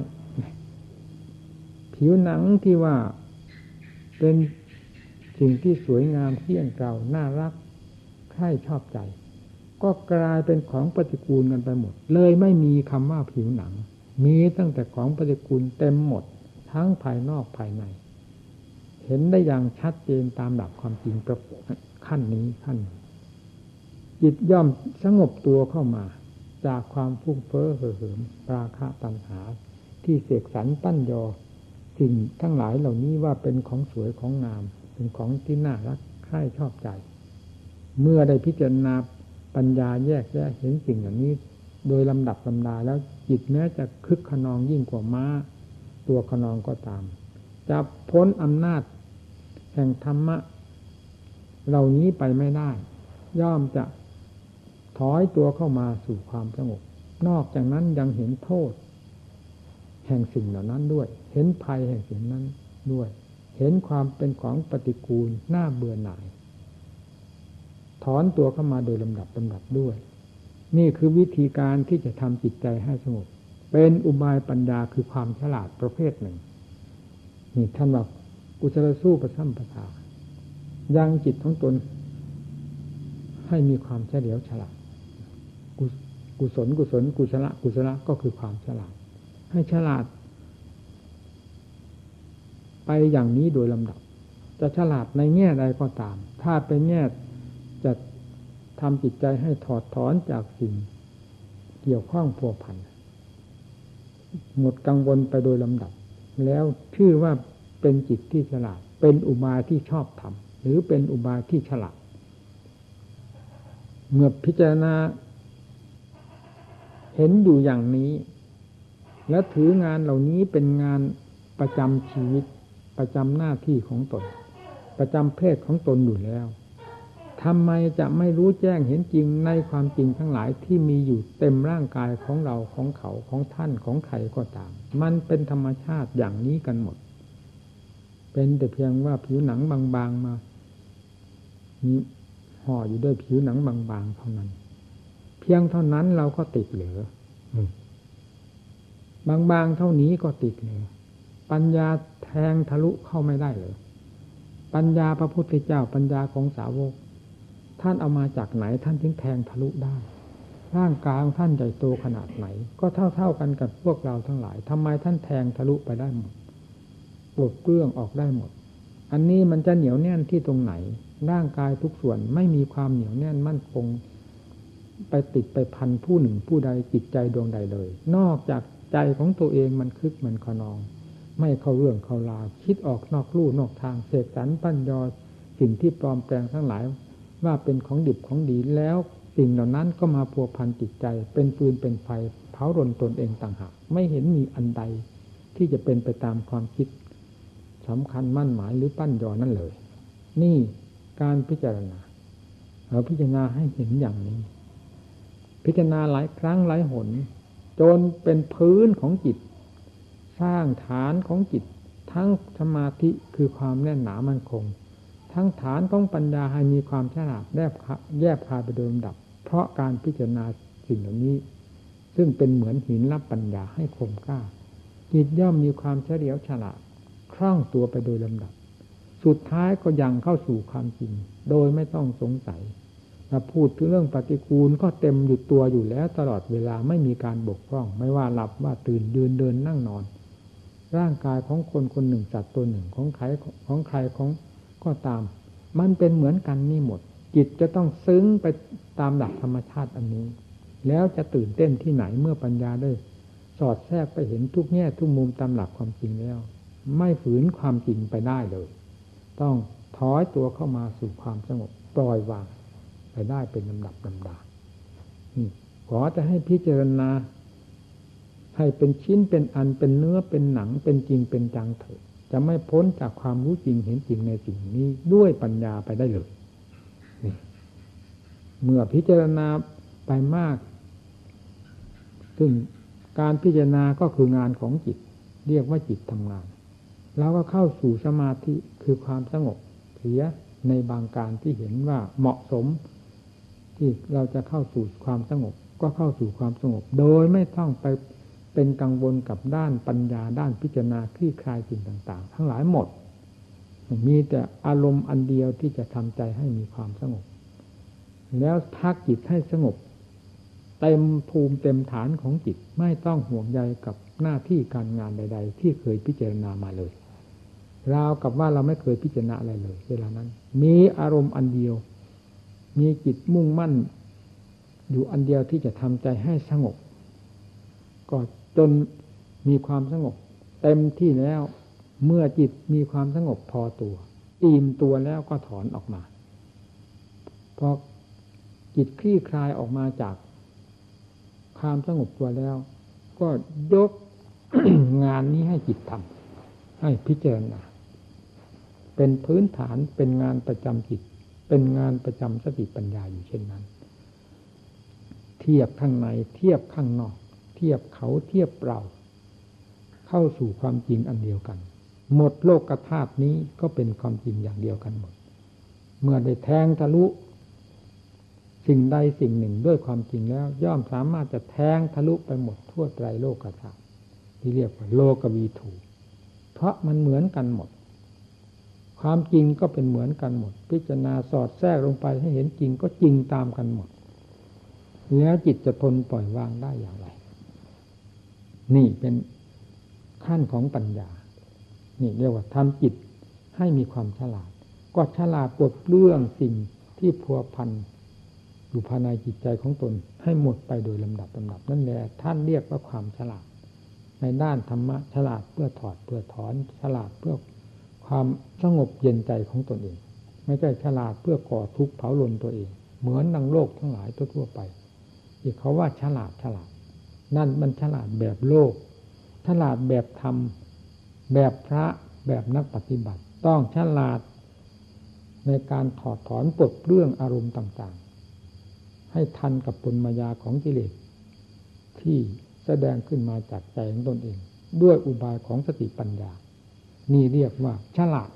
ผิวหนังที่ว่าเป็นสิ่งที่สวยงามเที่ยงเก่าน่ารักใคร่ชอบใจ ก็กลายเป็นของปฏิกูลกันไปหมด เลยไม่มีคำว่าผิวหนัง มีตั้งแต่ของปฏิกูลเต็มหมด ทั้งภายนอกภายใน เห็นได้อย่างชัดเจนตามหลักความจริงประขั้นนี้ขั้นจิตย่อมสงบตัวเข้ามา จากความฟุ้งเฟ้อเห่อเหิมปราคะตัณหา ที่เสกสรรปั้นยอ สิ่งทั้งหลายเหล่านี้ว่าเป็นของสวยของงาม เป็นของที่น่ารักใคร่ชอบใจ เมื่อได้พิจารณา ปัญญาแยกแยะเห็นสิ่งเหล่างนี้ โดยลำดับลำดาแล้วจิตแม้จะคึกขนองยิ่งกว่าม้า ตัวขนองก็ตาม จะพ้นอำนาจ แห่งธรรมะ เหล่านี้ไปไม่ได้ ย่อมจะถอยตัวเข้ามาสู่ความสงบ นอกจากนั้นยังเห็นโทษ แห่งสิ่งเหล่านั้นด้วย เห็นภัยแห่งสิ่งนั้นด้วย เห็นความเป็นของปฏิกูลน่าเบื่อหน่าย ถอนตัวเข้ามาโดยลำดับลำดับด้วย นี่คือวิธีการที่จะทำจิตใจให้สงบเป็นอุบายปัญญาคือความฉลาดประเภทหนึ่งนี่ท่านบอกกุศลสู้ประสัมปทายังจิตของตน ให้มีความเฉลียวฉลาดกุศลกุศลกุศลกุศลก็คือความฉลาด ให้ฉลาด ไปอย่างนี้โดยลำดับ จะฉลาดในแง่ใดก็ตาม ถ้าเป็นแง่ ทำจิตใจให้ถอดถอนจากสิ่ง เกี่ยวข้องพัวพัน หมดกังวลไปโดยลำดับ แล้วชื่อว่าเป็นจิตที่ฉลาด เป็นอุบายที่ชอบทำหรือเป็นอุบายที่ฉลาด เมื่อพิจารณาเห็นอยู่อย่างนี้ แล้วถืองานเหล่านี้เป็นงานประจำชีวิต ประจำหน้าที่ของตน ประจำเพศของตนอยู่แล้ว ทำไมจะไม่รู้แจ้งเห็นจริงในความจริงทั้งหลายที่มีอยู่เต็มร่างกายของเราของเขาของท่านของใครก็ตาม มันเป็นธรรมชาติอย่างนี้กันหมด เป็นแต่เพียงว่าผิวหนังบางๆมาห่ออยู่ด้วยผิวหนังบางๆเท่านั้น เพียงเท่านั้นเราก็ติดเหลือบางๆเท่านี้ก็ติดเหลือปัญญาแทงทะลุเข้าไม่ได้เลยปัญญาพระพุทธเจ้าปัญญาของสาวก ท่านเอามาจากไหนท่านถึงแทงทะลุได้ ร่างกายของท่านใหญ่โตขนาดไหน ก็เท่าเท่ากันกับพวกเราทั้งหลายทำไมท่านแทงทะลุไปได้หมดปวดเกลื่องออกได้หมด อันนี้มันจะเหนียวแน่นที่ตรงไหน ร่างกายทุกส่วนไม่มีความเหนียวแน่นมั่นคง ไปติดไปพันผู้หนึ่งผู้ใดจิตใจดวงใดเลย นอกจากใจของตัวเองมันคึกมันขนอง ไม่เข้าเรื่องเข้าราวคิดออกนอกลู่นอกทางเสกสรรปั้นยอสิ่งที่ปลอมแปลงทั้งหลาย ว่าเป็นของดิบของดีแล้วสิ่งเหล่านั้นก็มาพัวพันจิตใจ เป็นปืนเป็นไฟเผารนตนเองต่างหากไม่เห็นมีอันใดที่จะเป็นไปตามความคิดสำคัญมั่นหมายหรือปั้นยอนั่นเลย นี่การพิจารณาเราพิจารณาให้เห็นอย่างนี้ พิจารณาหลายครั้งหลายหน จนเป็นพื้นของจิต สร้างฐานของจิต ทั้งสมาธิคือความแน่นหนามั่นคง ทั้งฐานของปัญญาให้มีความฉลาดแยบแยบคายไปโดยลำดับ เพราะการพิจารณาสิ่งเหล่านี้ ซึ่งเป็นเหมือนหินรับปัญญาให้คมกล้าจิตย่อมมีความเฉลียวฉลาดคล่องตัวไปโดยลำดับ สุดท้ายก็ยังเข้าสู่ความจริง โดยไม่ต้องสงสัยถ้าพูดถึงเรื่องปฏิกูลก็เต็มอยู่ตัวอยู่แล้วตลอดเวลาไม่มีการบกพร่อง ไม่ว่าหลับว่าตื่นยืนเดินนั่งนอน ร่างกายของคนคนหนึ่งสัตว์ตัวหนึ่งของใครของใครของ ก็ตาม มันเป็นเหมือนกันนี่หมด จิตจะต้องซึ้งไปตามหลักธรรมชาติอันนี้ แล้วจะตื่นเต้นที่ไหนเมื่อปัญญาได้สอดแทรกไปเห็นทุกแง่ทุกมุมตามหลักความจริงแล้ว ไม่ฝืนความจริงไปได้เลย ต้องถอยตัวเข้ามาสู่ความสงบปล่อยวางไปได้เป็นลำดับลำดาขอจะให้พิจารณาให้เป็นชิ้นเป็นอันเป็นเนื้อเป็นหนังเป็นจริงเป็นจังเถิด จะไม่พ้นจากความรู้จริงเห็นจริงในสิ่งนี้ด้วยปัญญาไปได้เลยเมื่อพิจารณาไปมาก ซึ่งการพิจารณาก็คืองานของจิต เรียกว่าจิตทำงานเราก็เข้าสู่สมาธิคือความสงบเสียในบางการที่เห็นว่าเหมาะสม ที่เราจะเข้าสู่ความสงบ ก็เข้าสู่ความสงบ โดยไม่ต้องไป เป็นกังวลกับด้านปัญญาด้านพิจารณาคลี่คลายสิ่งต่าง ๆ ทั้งหลายหมด มีแต่อารมณ์อันเดียวที่จะทำใจให้มีความสงบ แล้วพักจิตให้สงบ เต็มภูมิเต็มฐานของจิตไม่ต้องห่วงใยกับหน้าที่การงานใด ๆ ที่เคยพิจารณามาเลยราวกับว่าเราไม่เคยพิจารณาอะไรเลย เวลานั้น มีอารมณ์อันเดียว มีจิตมุ่งมั่น อยู่อันเดียวที่จะทำใจให้สงบก็ จนมีความสงบ เต็มที่แล้วเมื่อจิตมีความสงบพอตัวอิ่มตัวแล้วก็ถอนออกมาพอจิตคลี่คลายออกมาจากความสงบตัวแล้ว ก็ยกงานนี้ให้จิตทำให้พิจารณาเป็นพื้นฐานเป็นงานประจำจิต เป็นงานประจำสติปัญญาอยู่เช่นนั้น เทียบข้างในเทียบข้างนอก ทียบเขาเทียบเรา เข้าสู่ความจริงอันเดียวกัน หมดโลกธาตุนี้ก็เป็นความจริงอย่างเดียวกันหมด เมื่อได้แทงทะลุ สิ่งใดสิ่งหนึ่งด้วยความจริงแล้ว ย่อมสามารถจะแทงทะลุไปหมดทั่วไตรโลกธาตุที่เรียกว่าโลกวีถูเพราะมันเหมือนกันหมด ความจริงก็เป็นเหมือนกันหมด พิจารณาสอดแทรกลงไปให้เห็นจริงก็จริงตามกันหมดแล้วจิตจะทนปล่อยวางได้อย่างไร นี่เป็นขั้นของปัญญา นี่เรียกว่าทำจิตให้มีความฉลาด ก็ฉลาดปลดเรื่องสิ่งที่พัวพันอยู่ภายในจิตใจของตนให้หมดไปโดยลำดับลำดับนั่นแหละท่านเรียกว่าความฉลาด ในด้านธรรมะฉลาดเพื่อถอดเพื่อถอนฉลาดเพื่อความสงบเย็นใจของตนเอง ไม่ใช่ฉลาดเพื่อก่อทุกข์เผาลนตัวเอง เหมือนนังโลกทั้งหลายทั่วไปที่เขาว่าฉลาดฉลาด นั่นมันฉลาดแบบโลก ฉลาดแบบธรรม แบบพระแบบนักปฏิบัติ ต้องฉลาดในการถอดถอนปลดเรื่องอารมณ์ต่างๆ ให้ทันกับปุญมายาของกิเลสที่แสดงขึ้นมาจากใจของตนเอง ด้วยอุบายของสติปัญญา นี่เรียกว่าฉลาด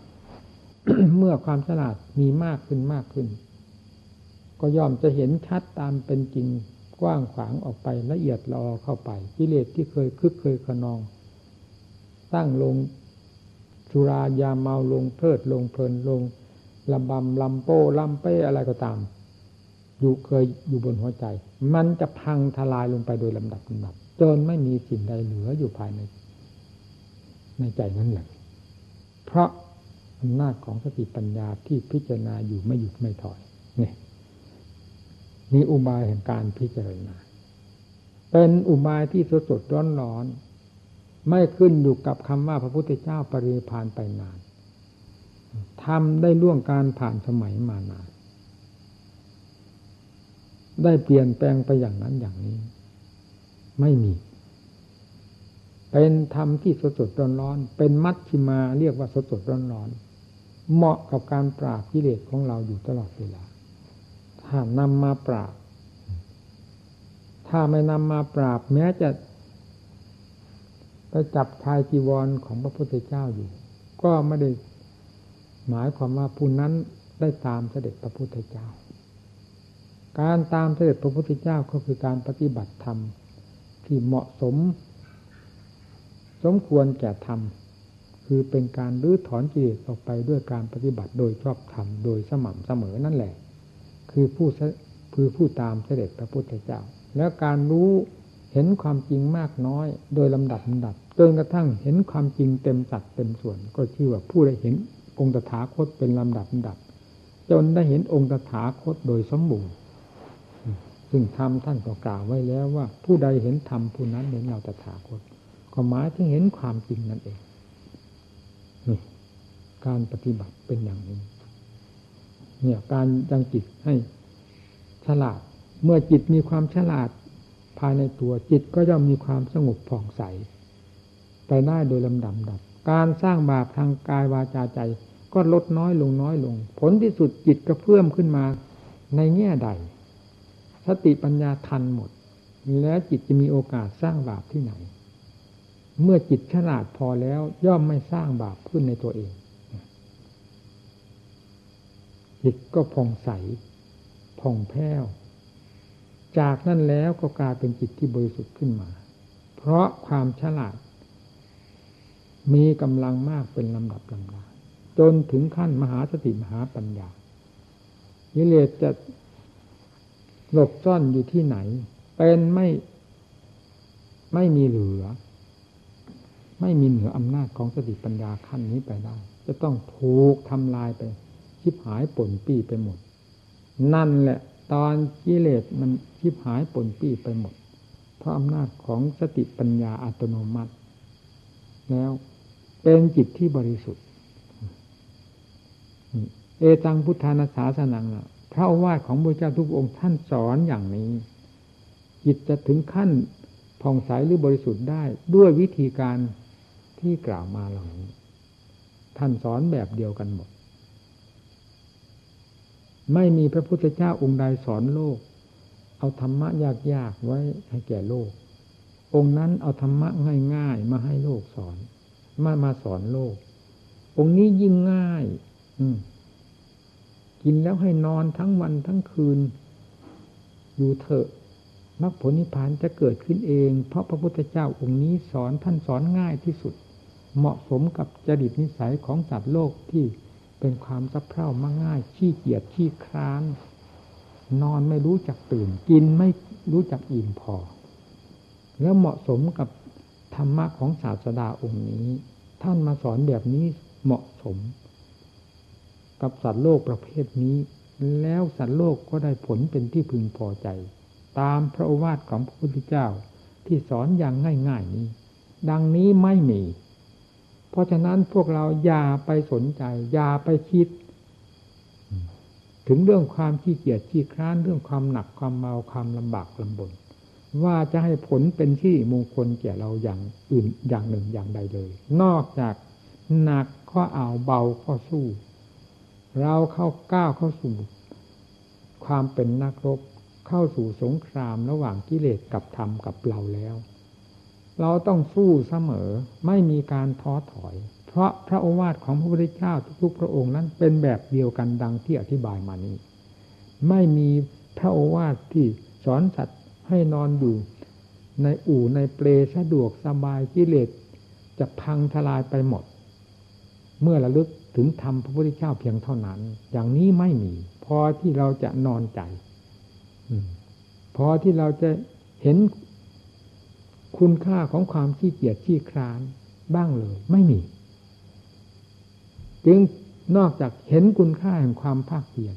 เมื่อความฉลาดมีมากขึ้นมากขึ้น ก็ย่อมจะเห็นชัดตามเป็นจริง กว้างขวางออกไปละเอียดรอเข้าไปกิเลสที่เคยคึกเคยขนอง ตั้งลงสุรายาเมาลงเพลิดลงเพลินลงลำบำลำโป้ลำเป้อะไรก็ตาม อยู่เคยอยู่บนหัวใจ มันจะพังทลายลงไปโดยลำดับลำดับจนไม่มีสิ่งใดเหลืออยู่ภายใน ในใจนั้นแหละเพราะอำนาจของสติปัญญาที่พิจารณาอยู่ไม่หยุดไม่ถอยนี่ นี่อุบายแห่งการพิจารณา เป็นอุบายที่สดสดร้อนร้อนไม่ขึ้นอยู่กับคำว่าพระพุทธเจ้าปริพานไปนานทำได้ล่วงการผ่านสมัยมานาน ได้เปลี่ยนแปลงไปอย่างนั้นอย่างนี้ ไม่มี เป็นธรรมที่สดสดร้อนร้อน เป็นมัชชิมาเรียกว่าสดสดร้อนร้อน เหมาะกับการปราบกิเลสของเราอยู่ตลอดเวลา ถ้านำมาปราบ ถ้าไม่นำมาปราบ แม้จะไปจับชายจีวรของพระพุทธเจ้าอยู่ ก็ไม่ได้หมายความว่าผู้นั้นได้ตามเสด็จพระพุทธเจ้า การตามเสด็จพระพุทธเจ้าก็คือการปฏิบัติธรรมที่เหมาะสม สมควรแก่ธรรมคือเป็นการรื้อถอนกิเลสออกไปด้วยการปฏิบัติโดยชอบธรรมโดยสม่ำเสมอนั่นแหละ คือผู้คือผู้ตามเสด็จพระพุทธเจ้า แล้วการรู้เห็นความจริงมากน้อย โดยลำดับลำดับจนกระทั่งเห็นความจริงเต็มสัดเต็มส่วน ก็ชื่อว่าผู้ได้เห็นองค์ตถาคตเป็นลำดับลำดับ จนได้เห็นองค์ตถาคตโดยสมบูรณ์ซึ่งธรรมท่านก็กล่าวไว้แล้วว่า ผู้ใดเห็นธรรมผู้นั้นเห็นเราตถาคตก็หมายถึงเห็นความจริงนั่นเองการปฏิบัติเป็นอย่างนี้ เนี่ยการยังจิตให้ฉลาด เมื่อจิตมีความฉลาดภายในตัวจิตก็ย่อมมีความสงบผ่องใส ไปได้โดยลำดับดับ การสร้างบาปทางกายวาจาใจ ก็ลดน้อยลงน้อยลง ผลที่สุดจิตก็เพิ่มขึ้นมาในแง่ใด สติปัญญาทันหมด แล้วจิตจะมีโอกาสสร้างบาปที่ไหน เมื่อจิตฉลาดพอแล้วย่อมไม่สร้างบาปขึ้นในตัวเอง จิตก็ผ่องใสผ่องแผ้ว จากนั้นแล้วก็กลายเป็นจิตที่บริสุทธิ์ขึ้นมา เพราะความฉลาด มีกำลังมากเป็นลำดับลำดาจนถึงขั้นมหาสติมหาปัญญากิเลสจะหลบซ่อนอยู่ที่ไหน เป็นไม่ไม่มีเหลือ ไม่มีเหนืออำนาจของสติปัญญาขั้นนี้ไปได้ จะต้องถูกทำลายไป ชิบหายป่นปี้ไปหมด นั่นแหละ ตอนกิเลสมันชิบหายป่นปี้ไปหมด เพราะอำนาจของสติปัญญาอัตโนมัติ แล้วเป็นจิตที่บริสุทธิ์ เอตังพุทธานาสาสนังพระวาทของพระเจ้าทุกองค์ท่านสอนอย่างนี้ จิตจะถึงขั้นผ่องใสหรือบริสุทธิ์ได้ด้วยวิธีการที่กล่าวมาเหล่านี้ ท่านสอนแบบเดียวกันหมด ไม่มีพระพุทธเจ้าองค์ใดสอนโลก เอาธรรมะยากๆไว้ให้แก่โลก องค์นั้นเอาธรรมะง่ายๆ มาให้โลกสอนมามาสอนโลก องค์นี้ยิ่งง่าย อืกินแล้วให้นอนทั้งวันทั้งคืน อยู่เถอะมรรคผลนิพพานจะเกิดขึ้นเอง เพราะพระพุทธเจ้าองค์นี้สอนท่านสอนง่ายที่สุด เหมาะสมกับจริตนิสัยของสัตว์โลกที่ เป็นความสับเพร่ามาง่าย ขี้เกียจขี้คร้าน นอนไม่รู้จักตื่น กินไม่รู้จักอิ่มพอ แล้วเหมาะสมกับธรรมะของศาสดาองค์นี้ ท่านมาสอนแบบนี้เหมาะสม กับสัตว์โลกประเภทนี้ แล้วสัตว์โลกก็ได้ผลเป็นที่พึงพอใจ ตามพระโอวาทของพระพุทธเจ้าที่สอนอย่างง่าย ๆ นี้ ดังนี้ไม่มี เพราะฉะนั้นพวกเราอย่าไปสนใจ อย่าไปคิด ถึงเรื่องความขี้เกียจขี้คร้านเรื่องความหนักความเมาความลำบากลำบน ว่าจะให้ผลเป็นที่มงคลแก่เราอย่างอื่นอย่างหนึ่งอย่างใดเลย นอกจากหนักข้อเอาเบาข้อสู้ เราเข้าก้าวเข้าสู่ ความเป็นนักรบเข้าสู่สงครามระหว่างกิเลสกับธรรมกับเราแล้ว เราต้องสู้เสมอไม่มีการท้อถอย เพราะพระโอวาทของพระพุทธเจ้าทุกๆพระองค์นั้นเป็นแบบเดียวกันดังที่อธิบายมานี้ ไม่มีพระโอวาทที่สอนสัตว์ให้นอนอยู่ ในอู่ในเปลสะดวกสบายกิเลสจะพังทลายไปหมด เมื่อระลึกถึงธรรมพระพุทธเจ้าเพียงเท่านั้น อย่างนี้ไม่มี พอที่เราจะนอนใจพอที่เราจะเห็น คุณค่าของความขี้เกียจขี้คร้านบ้างเลย ไม่มี จึงนอกจากเห็นคุณค่าแห่งความภาคเพียร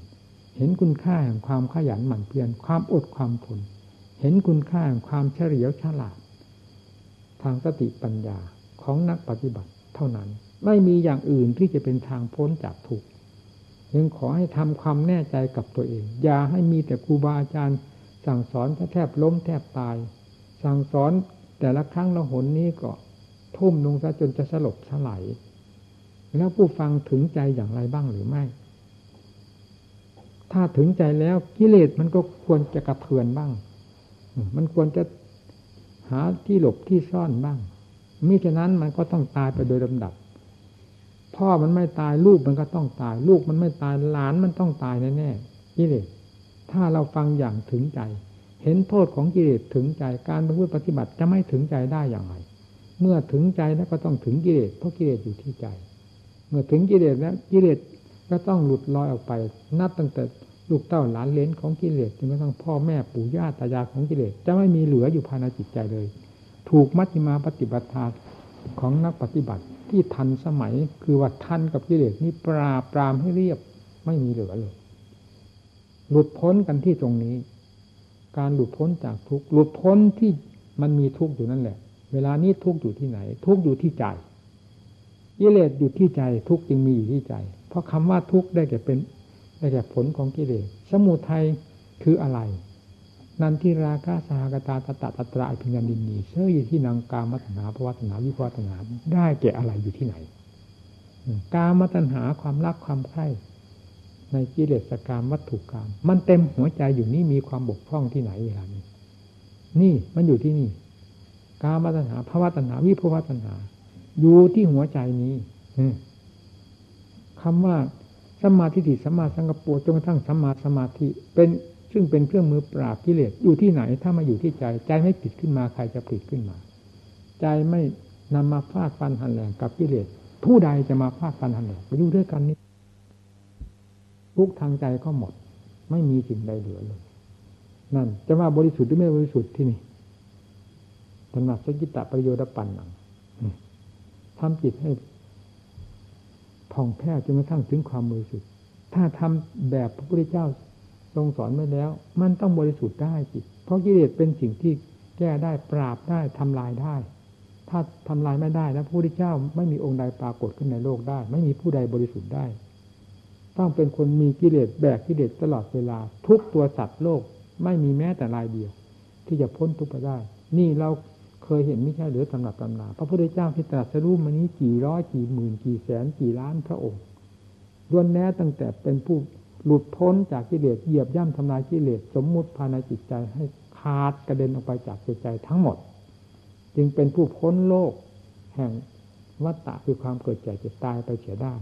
เห็นคุณค่าแห่งความขยันหมั่นเพียรความอดความทนเห็นคุณค่าแห่งความเฉลียวฉลาด ทางสติปัญญาของนักปฏิบัติเท่านั้น ไม่มีอย่างอื่นที่จะเป็นทางพ้นจากทุกข์ยังขอให้ทำความแน่ใจกับตัวเอง อย่าให้มีแต่ครูบาอาจารย์ สั่งสอนแทบล้มแทบตาย สั่งสอน แต่ละครั้งละหนนี้ก็ทุ่มลงซะจนจะสลบสลายแล้วผู้ฟังถึงใจอย่างไรบ้างหรือไม่ ถ้าถึงใจแล้วกิเลสมันก็ควรจะกระเทือนบ้าง มันควรจะหาที่หลบที่ซ่อนบ้างมิฉะนั้นมันก็ต้องตายไปโดยลำดับ พ่อมันไม่ตายลูกมันก็ต้องตาย ลูกมันไม่ตายหลานมันต้องตายแน่ๆกิเลสถ้าเราฟังอย่างถึงใจ เห็นโทษของกิเลสถึงใจการประพฤติปฏิบัติจะไม่ถึงใจได้อย่างไร เมื่อถึงใจแล้วก็ต้องถึงกิเลสเพราะกิเลสอยู่ที่ใจ เมื่อถึงกิเลสแล้วกิเลสก็ต้องหลุดลอยออกไป นับตั้งแต่ลูกเต้าหลานเลนของกิเลสจนกระทั่งพ่อแม่ปู่ย่าตายายของกิเลสจะไม่มีเหลืออยู่ภายในจิตใจเลย ถูกมัชฌิมาปฏิบัติของนักปฏิบัติที่ทันสมัยคือว่าทันกับกิเลสนี่ปราบปรามให้เรียบไม่มีเหลือเลย หลุดพ้นกันที่ตรงนี้ การหลุดพ้นจากทุกข์หลุดพ้นที่มันมีทุกข์อยู่นั่นแหละ เวลานี้ทุกข์อยู่ที่ไหน ทุกข์อยู่ที่ใจกิเลสอยู่ที่ใจ ทุกข์จึงมีอยู่ที่ใจ เพราะคำว่าทุกข์ได้แก่เป็นได้แก่ผลของกิเลสสมุทัยคืออะไร นันทิราคาสหกตาตตะตตระอภิญญานินีเชื่ออยู่ที่นางกามัตนาภวัตนาวิภวัตนาได้แก่อะไรอยู่ที่ไหน กามตัณหาความรักความใคร่ ในกิเลสกรรมวัตถุกรรมมันเต็มหัวใจอยู่นี่มีความบกพร่องที่ไหนเวลานี้ นี่มันอยู่ที่นี่กามตัณหาภาวะตัณหาวิภวตัณหา อยู่ที่หัวใจนี้คำว่าสมาธิถิสมาสังกปรจนกระทั่งสมาสมาธิเป็นซึ่งเป็นเครื่องมือปราบกิเลสอยู่ที่ไหน ถ้ามาอยู่ที่ใจ ใจไม่ผิดขึ้นมาใครจะผิดขึ้นมา ใจไม่นำมาฟาดฟันหันแหลงกับกิเลสผู้ใดจะมาฟาดฟันหันแหลงอยู่ด้วยกันนี้ ทุกทางใจก็หมด ไม่มีสิ่งใดเหลือเลย นั่น จะว่าบริสุทธิ์หรือไม่บริสุทธิ์ที่นี่ธรรมะสกิตะประโยชน์ปันหนังทำจิตให้ผ่องแผ้วจนกระทั่งถึงความบริสุทธิ์ถ้าทำแบบพระพุทธเจ้าทรงสอนไว้แล้ว มันต้องบริสุทธิ์ได้จิตเพราะกิเลสเป็นสิ่งที่แก้ได้ปราบได้ทำลายได้ ถ้าทำลายไม่ได้แล้วพระพุทธเจ้าไม่มีองค์ใดปรากฏขึ้นในโลกได้ ไม่มีผู้ใดบริสุทธิ์ได้ ต้องเป็นคนมีกิเลสแบกกิเลสตลอดเวลา ทุกตัวสัตว์โลกไม่มีแม้แต่รายเดียว ที่จะพ้นทุกข์ไปได้ นี่เราเคยเห็นไม่ใช่หรือตำหนักตำนาพระพุทธเจ้าที่ตรัสรู้มานี้กี่ร้อยกี่หมื่นกี่แสนกี่ล้านพระองค์ล้วนแน้ตั้งแต่เป็นผู้หลุดพ้นจากกิเลสเหยียบย่ำทำลายกิเลสสมมุติภายในจิตใจให้ขาดกระเด็นออกไปจากจิตใจทั้งหมด จึงเป็นผู้พ้นโลก แห่งวัฏฏะคือความเกิดแก่เจ็บตายไปเสียได้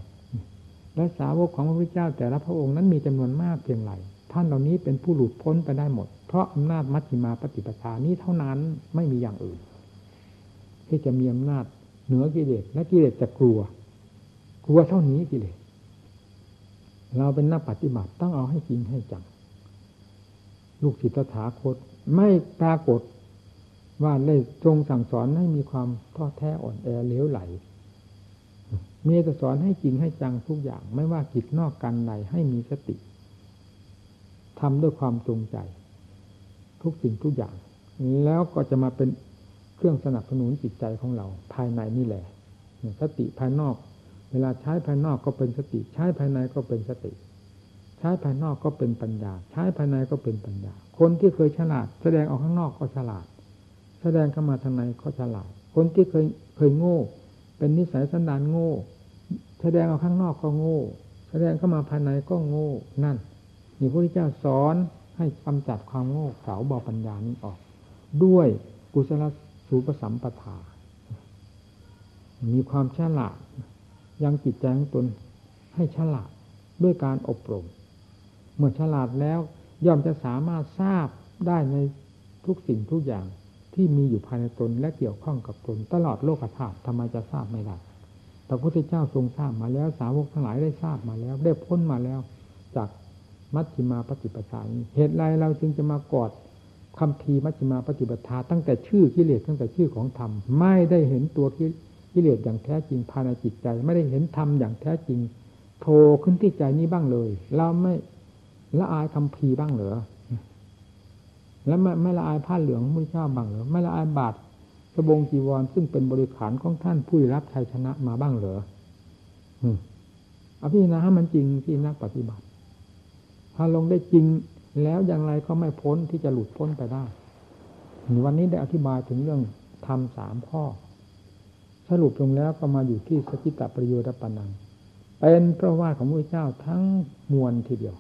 และสาวกของพระพุทธเจ้าแต่ละพระองค์นั้นมีจำนวนมากเพียงไรท่านเหล่านี้เป็นผู้หลุดพ้นไปได้หมด เพราะอำนาจมัชฌิมาปฏิปทานี้เท่านั้นไม่มีอย่างอื่น ที่จะมีอำนาจเหนือกิเลสและกิเลสจะกลัว กลัวเท่านี้กิเลสเราเป็นนักปฏิบัติต้องเอาให้จริงให้จังลูกศิษย์ตถาคตไม่ปรากฏว่าได้ทรงสั่งสอนให้มีความท้อแท้อ่อนแอเลี้ยวไหล มีแต่สอนให้จริงให้จังทุกอย่าง ไม่ว่ากิจนอกกันในให้มีสติทำด้วยความจงใจ ทุกสิ่งทุกอย่าง แล้วก็จะมาเป็นเครื่องสนับสนุนจิตใจของเรา ภายในนี่แหละสติภายนอก เวลาใช้ภายนอกก็เป็นสติ ใช้ภายในก็เป็นสติ ใช้ภายนอกก็เป็นปัญญา ใช้ภายในก็เป็นปัญญา คนที่เคยฉลาด แสดงออกข้างนอกก็ฉลาด แสดงเข้ามาทางในก็ฉลาด คนที่เคยเคยโง่ เป็นนิสัยสันดานโง่ แสดงออกข้างนอกก็โง่ แสดงเข้ามาภายในก็โง่นั่นนี่พระพุทธเจ้าสอนให้กำจัดความโง่เขลาบอปัญญานี้ออก ด้วยกุศลสูปสัมปทา มีความฉลาด ยังจิตใจของตนให้ฉลาดด้วยการอบรม เมื่อฉลาดแล้วย่อมจะสามารถทราบได้ในทุกสิ่งทุกอย่างที่มีอยู่ภายในตนและเกี่ยวข้องกับตนตลอดโลกธาตุทำไมจะทราบไม่ได้ พระพุทธเจ้าทรงทราบมาแล้ว สาวกทั้งหลายได้ทราบมาแล้ว ได้พ้นมาแล้ว จากมัชฌิมาปฏิปทาเหตุไรเราจึงจะมากอดคำทีมัชฌิมาปฏิปทา ตั้งแต่ชื่อกิเลสตั้งแต่ชื่อของธรรม ไม่ได้เห็นตัวกิเลสอย่างแท้จริงภายในจิตใจ ไม่ได้เห็นธรรมอย่างแท้จริงโผล่ขึ้นที่ใจนี้บ้างเลย เราไม่ละอายคำพีบ้างเหรอแล้วไม่ไม่ละอายผ้าเหลืองมุ้ยเจ้าบ้างเหรอไม่ละอายบาท สบงจีวรซึ่งเป็นบริขารของท่านผู้รับชัยชนะมาบ้างเหรอเอาพี่นะให้มันจริงที่นักปฏิบัติ ถ้าลงได้จริงแล้วอย่างไรก็ไม่พ้นที่จะหลุดพ้นไปได้ วันนี้ได้อธิบายถึงเรื่องทำสามข้อ สรุปลงแล้วก็มาอยู่ที่สกิตะประโยชน์ปนัง เป็นพระว่าของพระเจ้าทั้งมวลทีเดียว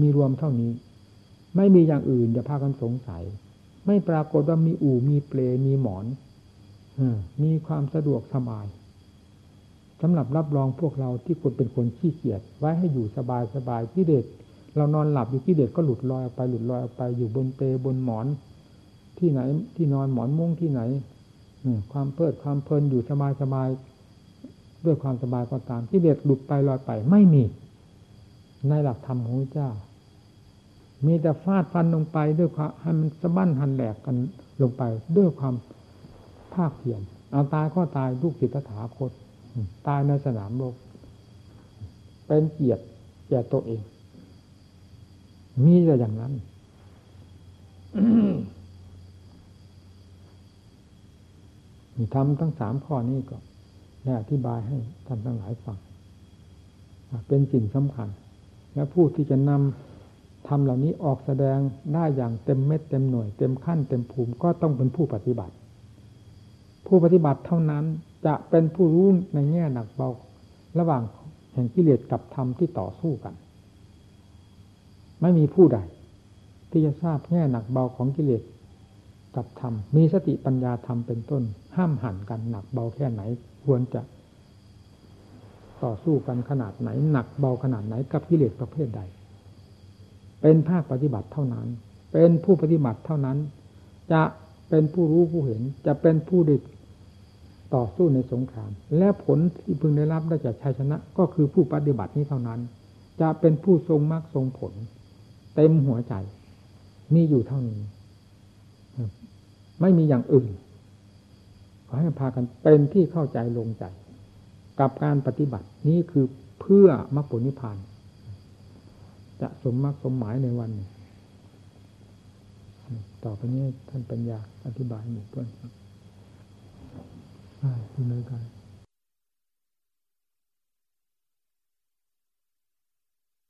มีรวมเท่านี้ ไม่มีอย่างอื่นจะพากันสงสัย ไม่ปรากฏว่ามีอู่มีเปลมีหมอนมีความสะดวกสบายสำหรับรับรองพวกเราที่คนเป็นคนขี้เกียจไว้ให้อยู่สบายสบายที่เด็ดเรานอนหลับอยู่ที่เด็ดก็หลุดลอยออกไปหลุดลอยออกไปอยู่บนเปบนหมอน ที่ไหนที่นอนหมอนมุ้งที่ไหนความเพลิดความเพลินอยู่สบายสบายด้วยความสบายก็ตามที่เด็ดหลุดไปลอยไปไม่มี ในหลักธรรมของพระเจ้า มีแต่ฟาดฟันลงไปด้วยความให้มันสะบั้นหันแหลกกันลงไป ด้วยความภาคเพียรเอาตายก็ตายลูกศิษย์ถาคตตายในสนามโลก เป็นเกียรติแก่ตัวเอง มีแต่อย่างนั้นมีทำทั้งสามข้อนี้ก็ได้อธิบายให้ท่านทั้งหลายฟัง เป็นสิ่งสำคัญ และผู้ที่จะนำ ทำเหล่านี้ออกแสดงได้อย่างเต็มเม็ดเต็มหน่วย เต็มขั้นเต็มภูมิก็ต้องเป็นผู้ปฏิบัติ ผู้ปฏิบัติเท่านั้นจะเป็นผู้รู้ในแง่หนักเบา ระหว่างแห่งกิเลสกับธรรมที่ต่อสู้กัน ไม่มีผู้ใด ที่จะทราบแง่หนักเบาของกิเลสกับธรรมมีสติปัญญาธรรมเป็นต้น ห้ามหันกันหนักเบาแค่ไหน ควรจะต่อสู้กันขนาดไหน หนักเบาขนาดไหนกับกิเลสประเภทใด เป็นภาคปฏิบัติเท่านั้น เป็นผู้ปฏิบัติเท่านั้น จะเป็นผู้รู้ผู้เห็น จะเป็นผู้ดิบต่อสู้ในสงคราม และผลที่พึงได้รับได้จากชัยชนะ ก็คือผู้ปฏิบัตินี้เท่านั้น จะเป็นผู้ทรงมรรคทรงผล เต็มหัวใจ มีอยู่เท่านี้ ไม่มีอย่างอื่น ขอให้พากันเป็นที่เข้าใจลงใจ กับการปฏิบัตินี้คือเพื่อมรรคผลนิพพาน จะสมมรรคสมหมายในวันนี้ต่อไปนี้ท่านปัญญาอธิบายหมู่เพื่อนครับใช่ที่เลยกัน